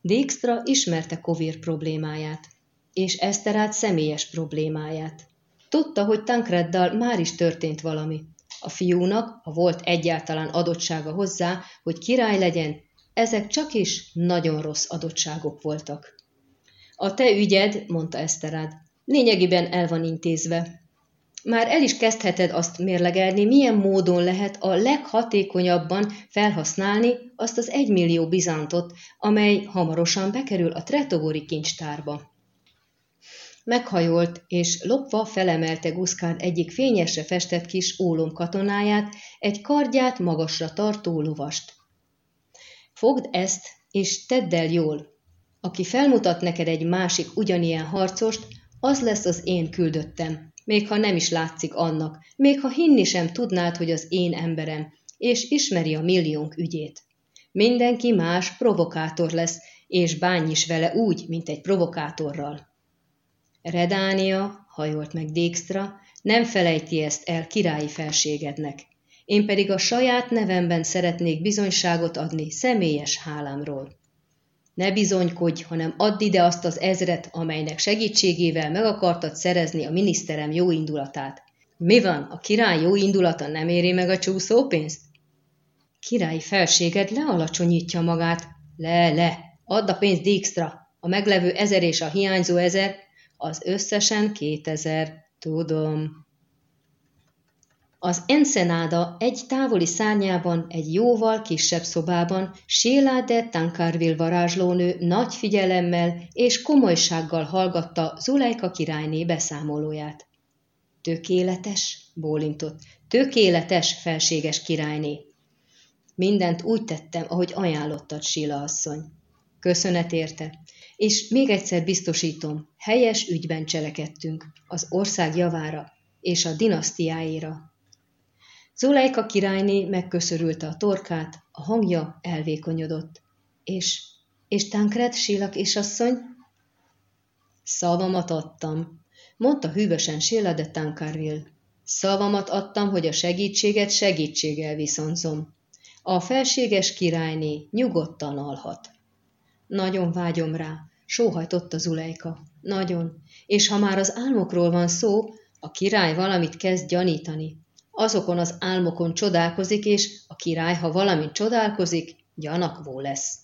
Dijkstra ismerte Kovér problémáját, és Eszterát személyes problémáját. Tudta, hogy Tankreddal már is történt valami. A fiúnak, ha volt egyáltalán adottsága hozzá, hogy király legyen, ezek csak is nagyon rossz adottságok voltak. A te ügyed, mondta Eszterád, lényegében el van intézve. Már el is kezdheted azt mérlegelni, milyen módon lehet a leghatékonyabban felhasználni azt az egymillió bizántot, amely hamarosan bekerül a Tretogori kincstárba. Meghajolt, és lopva felemelte Guszkán egyik fényesre festett kis ólom katonáját, egy kardját magasra tartó lovast. Fogd ezt, és tedd el jól. Aki felmutat neked egy másik ugyanilyen harcost, az lesz az én küldöttem, még ha nem is látszik annak, még ha hinni sem tudnád, hogy az én emberem, és ismeri a milliónk ügyét. Mindenki más provokátor lesz, és bánj is vele úgy, mint egy provokátorral. Redánia, hajolt meg Dijkstra, nem felejti ezt el királyi felségednek. Én pedig a saját nevemben szeretnék bizonyságot adni személyes hálámról. Ne bizonykodj, hanem add ide azt az ezret, amelynek segítségével meg akartad szerezni a miniszterem jó indulatát. Mi van, a király jó indulata nem éri meg a csúszópénzt? Királyi felséged lealacsonyítja magát. Le, le, add a pénzt Dijkstra. A meglevő ezer és a hiányzó ezer, az összesen kétezer. Tudom. Az Ensenada egy távoli szárnyában, egy jóval kisebb szobában Sheila de Tancarville varázslónő nagy figyelemmel és komolysággal hallgatta Zulejka királyné beszámolóját. Tökéletes, bólintott, tökéletes, felséges királyné. Mindent úgy tettem, ahogy ajánlottad, Sheila asszony. Köszönet érte, és még egyszer biztosítom, helyes ügyben cselekedtünk, az ország javára és a dinasztiáira. Zulejka királyné megköszörülte a torkát, a hangja elvékonyodott. És, és Tankred, Sélak és asszony? Szavamat adtam, mondta hűvösen Séla de Tankarville. Szavamat adtam, hogy a segítséget segítséggel viszonzom. A felséges királyné nyugodtan alhat. Nagyon vágyom rá, sóhajtott a Zulejka. Nagyon. És ha már az álmokról van szó, a király valamit kezd gyanítani azokon az álmokon csodálkozik, és a király, ha valamit csodálkozik, gyanakvó lesz.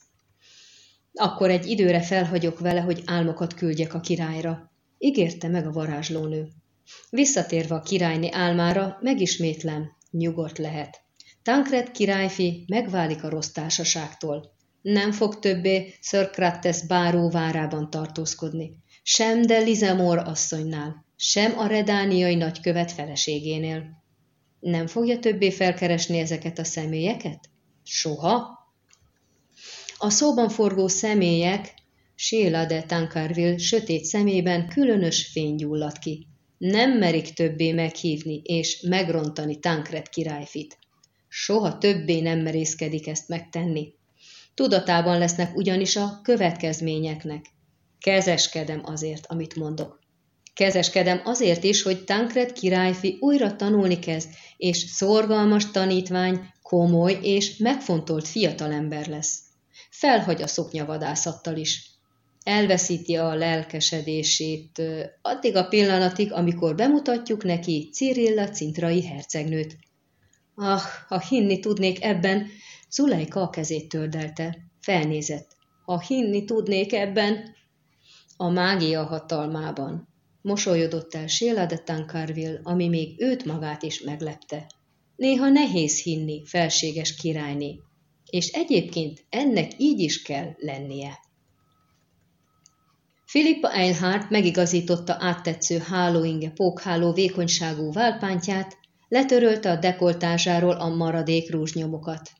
Akkor egy időre felhagyok vele, hogy álmokat küldjek a királyra. Ígérte meg a varázslónő. Visszatérve a királyni álmára, megismétlem, nyugodt lehet. Tankred királyfi megválik a rossz társaságtól. Nem fog többé Sir Krattes báró várában tartózkodni. Sem de Lizemor asszonynál, sem a redániai nagykövet feleségénél. Nem fogja többé felkeresni ezeket a személyeket? Soha? A szóban forgó személyek Sheila de Tancarville sötét szemében különös fény gyulladt ki. Nem merik többé meghívni és megrontani Tankred királyfit. Soha többé nem merészkedik ezt megtenni. Tudatában lesznek ugyanis a következményeknek. Kezeskedem azért, amit mondok. Kezeskedem azért is, hogy Tankred királyfi újra tanulni kezd, és szorgalmas tanítvány, komoly és megfontolt fiatalember lesz. Felhagy a szoknyavadászattal is. Elveszíti a lelkesedését addig a pillanatig, amikor bemutatjuk neki Cirilla cintrai hercegnőt. Ah, ha hinni tudnék ebben, Zulejka a kezét tördelte. Felnézett. Ha hinni tudnék ebben, a mágia hatalmában. Mosolyodott el Sheila de Tancarville, ami még őt magát is meglepte. Néha nehéz hinni, felséges királyné, és egyébként ennek így is kell lennie. Filippa Eilhart megigazította áttetsző hálóinge pókháló vékonyságú válpántját, letörölte a dekoltásáról a maradék rúzsnyomokat.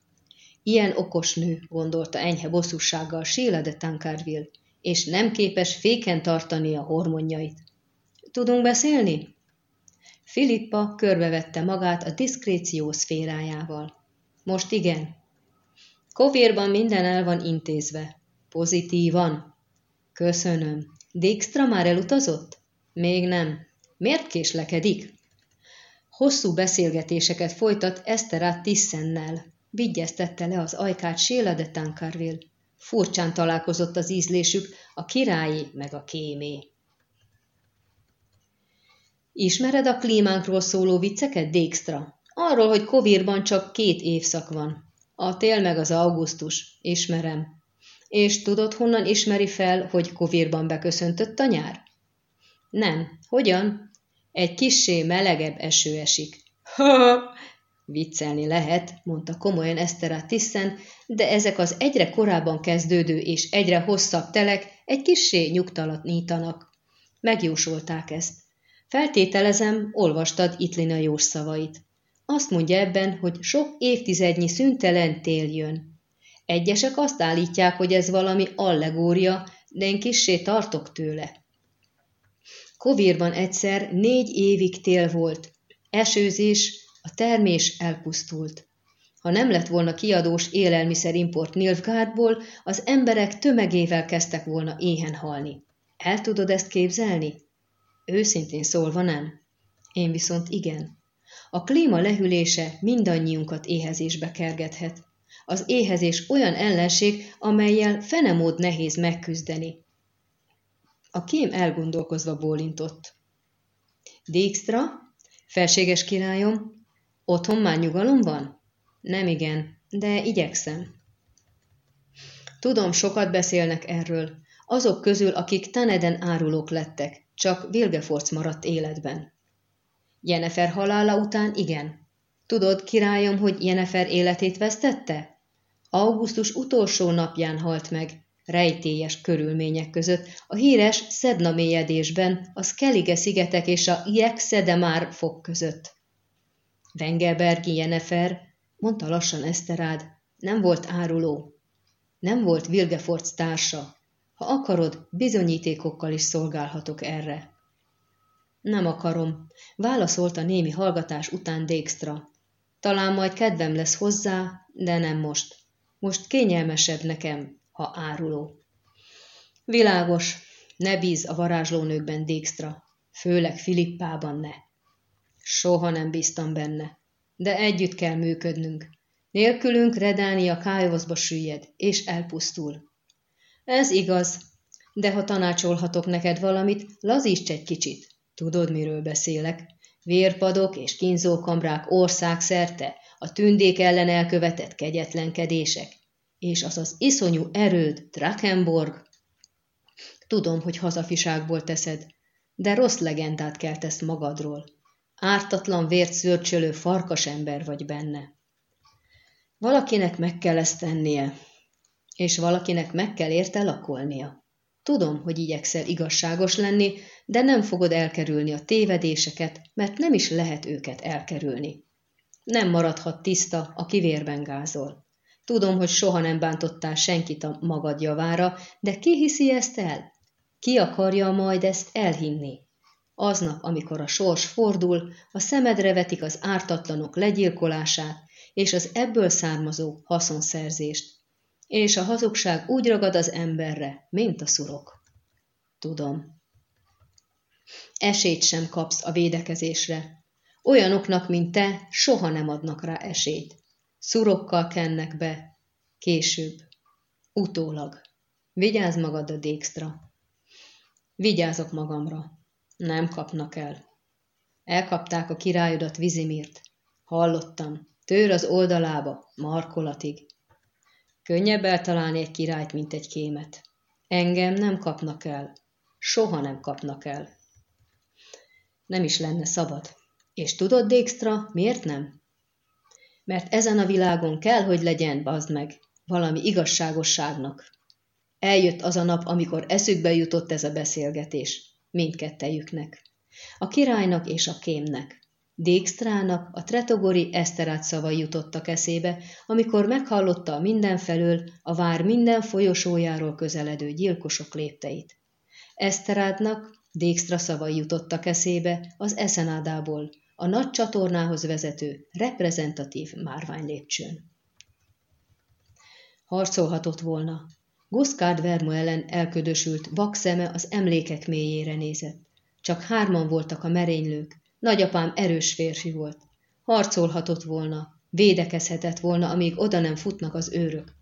Ilyen okos nő, gondolta enyhe bosszúsággal Sheila de Tancarville, és nem képes féken tartani a hormonjait. Tudunk beszélni? Filippa körbevette magát a diszkréció szférájával. Most igen. Kovérban minden el van intézve. Pozitívan. Köszönöm. Dijkstra már elutazott? Még nem. Miért késlekedik? Hosszú beszélgetéseket folytat Eszterát Tissennel. Vigyeztette le az ajkát Sheila de Tancarville. Furcsán találkozott az ízlésük, a királyi meg a kémé. Ismered a klímánkról szóló vicceket, Dijkstra? Arról, hogy Kovírban csak két évszak van. A tél meg az augusztus. Ismerem. És tudod, honnan ismeri fel, hogy Kovírban beköszöntött a nyár? Nem. Hogyan? Egy kissé melegebb eső esik. Ha, viccelni lehet, mondta komolyan Eszterá Tiszen, de ezek az egyre korábban kezdődő és egyre hosszabb telek egy kissé nyugtalanítanak. Megjósolták ezt. Feltételezem, olvastad Itlina Jós szavait. Azt mondja ebben, hogy sok évtizednyi szüntelen tél jön. Egyesek azt állítják, hogy ez valami allegória, de én kissé tartok tőle. Kovírban egyszer négy évig tél volt. Esőzés, a termés elpusztult. Ha nem lett volna kiadós élelmiszerimport Nilfgaardból, az emberek tömegével kezdtek volna éhen halni. El tudod ezt képzelni? Őszintén szólva nem. Én viszont igen. A klíma lehűlése mindannyiunkat éhezésbe kergethet. Az éhezés olyan ellenség, amelyel fenemód nehéz megküzdeni. A kém elgondolkozva bólintott. Dijkstra, felséges királyom, otthon már nyugalom van? Nem igen, de igyekszem. Tudom, sokat beszélnek erről, azok közül, akik Taneden árulók lettek, csak Vilgefortz maradt életben. Jenefer halála után igen. Tudod, királyom, hogy Jenefer életét vesztette? Augusztus utolsó napján halt meg, rejtélyes körülmények között, a híres Szedna mélyedésben, a Skellige szigetek és a Iek Szedemár fog között. Vengelbergi Jenefer, mondta lassan Eszterád, nem volt áruló, nem volt Vilgefortz társa, ha akarod, bizonyítékokkal is szolgálhatok erre. Nem akarom, válaszolta némi hallgatás után Dijkstra. Talán majd kedvem lesz hozzá, de nem most. Most kényelmesebb nekem, ha áruló. Világos, ne bíz a varázslónőkben, Dijkstra, főleg Filippában ne. Soha nem bíztam benne, de együtt kell működnünk. Nélkülünk Redánia kájhozba süllyed, és elpusztul. Ez igaz, de ha tanácsolhatok neked valamit, lazíts egy kicsit. Tudod, miről beszélek? Vérpadok és kínzókamrák országszerte, a tündék ellen elkövetett kegyetlenkedések, és az az iszonyú erőd, Drakenborg. Tudom, hogy hazafiságból teszed, de rossz legendát keltesz magadról. Ártatlan vért szörcsölő farkasember vagy benne. Valakinek meg kell ezt tennie, és valakinek meg kell érte lakolnia. Tudom, hogy igyekszel igazságos lenni, de nem fogod elkerülni a tévedéseket, mert nem is lehet őket elkerülni. Nem maradhat tiszta, aki vérben gázol. Tudom, hogy soha nem bántottál senkit a magad javára, de ki hiszi ezt el? Ki akarja majd ezt elhinni? Aznap, amikor a sors fordul, a szemedre vetik az ártatlanok legyilkolását és az ebből származó haszonszerzést. És a hazugság úgy ragad az emberre, mint a szurok. Tudom. Esélyt sem kapsz a védekezésre. Olyanoknak, mint te, soha nem adnak rá esélyt. Szurokkal kennek be. Később. Utólag. Vigyázz a Dékstra. Vigyázok magamra. Nem kapnak el. Elkapták a királyodat Vizimirt. Hallottam. Tőr az oldalába, markolatig. Könnyebb eltalálni egy királyt, mint egy kémet. Engem nem kapnak el. Soha nem kapnak el. Nem is lenne szabad. És tudod, Dékstra, miért nem? Mert ezen a világon kell, hogy legyen, bazd meg, valami igazságosságnak. Eljött az a nap, amikor eszükbe jutott ez a beszélgetés, mindkettejüknek. A királynak és a kémnek. Dékstrának a tretogori eszterát szavai jutottak eszébe, amikor meghallotta mindenfelől a vár minden folyosójáról közeledő gyilkosok lépteit. Eszterádnak Dékstra szavai jutottak eszébe az eszenádából, a nagy csatornához vezető, reprezentatív lépcsőn. Harcolhatott volna. Guszkárd Vermo ellen elködösült vak szeme az emlékek mélyére nézett. Csak hárman voltak a merénylők, Nagyapám erős férfi volt. Harcolhatott volna, védekezhetett volna, amíg oda nem futnak az őrök.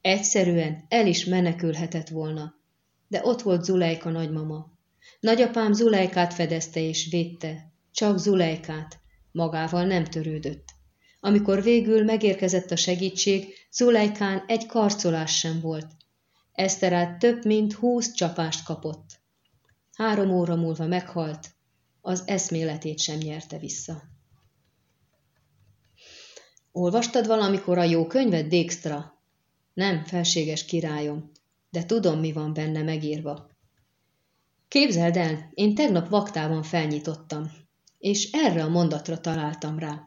Egyszerűen el is menekülhetett volna. De ott volt Zulejka nagymama. Nagyapám Zulejkát fedezte és védte. Csak Zulejkát. Magával nem törődött. Amikor végül megérkezett a segítség, Zulejkán egy karcolás sem volt. Eszterát több mint húsz csapást kapott. Három óra múlva meghalt, az eszméletét sem nyerte vissza. Olvastad valamikor a jó könyvet, Dijkstra? Nem, felséges királyom, de tudom, mi van benne megírva. Képzeld el, én tegnap vaktában felnyitottam, és erre a mondatra találtam rá.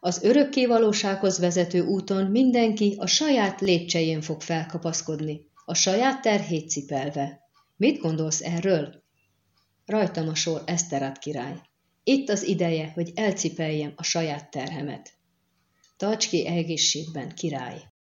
Az örökké valósághoz vezető úton mindenki a saját lépcsején fog felkapaszkodni, a saját terhét cipelve. Mit gondolsz erről? Rajtam a sor Eszterát király. Itt az ideje, hogy elcipeljem a saját terhemet. Tarts egészségben, király!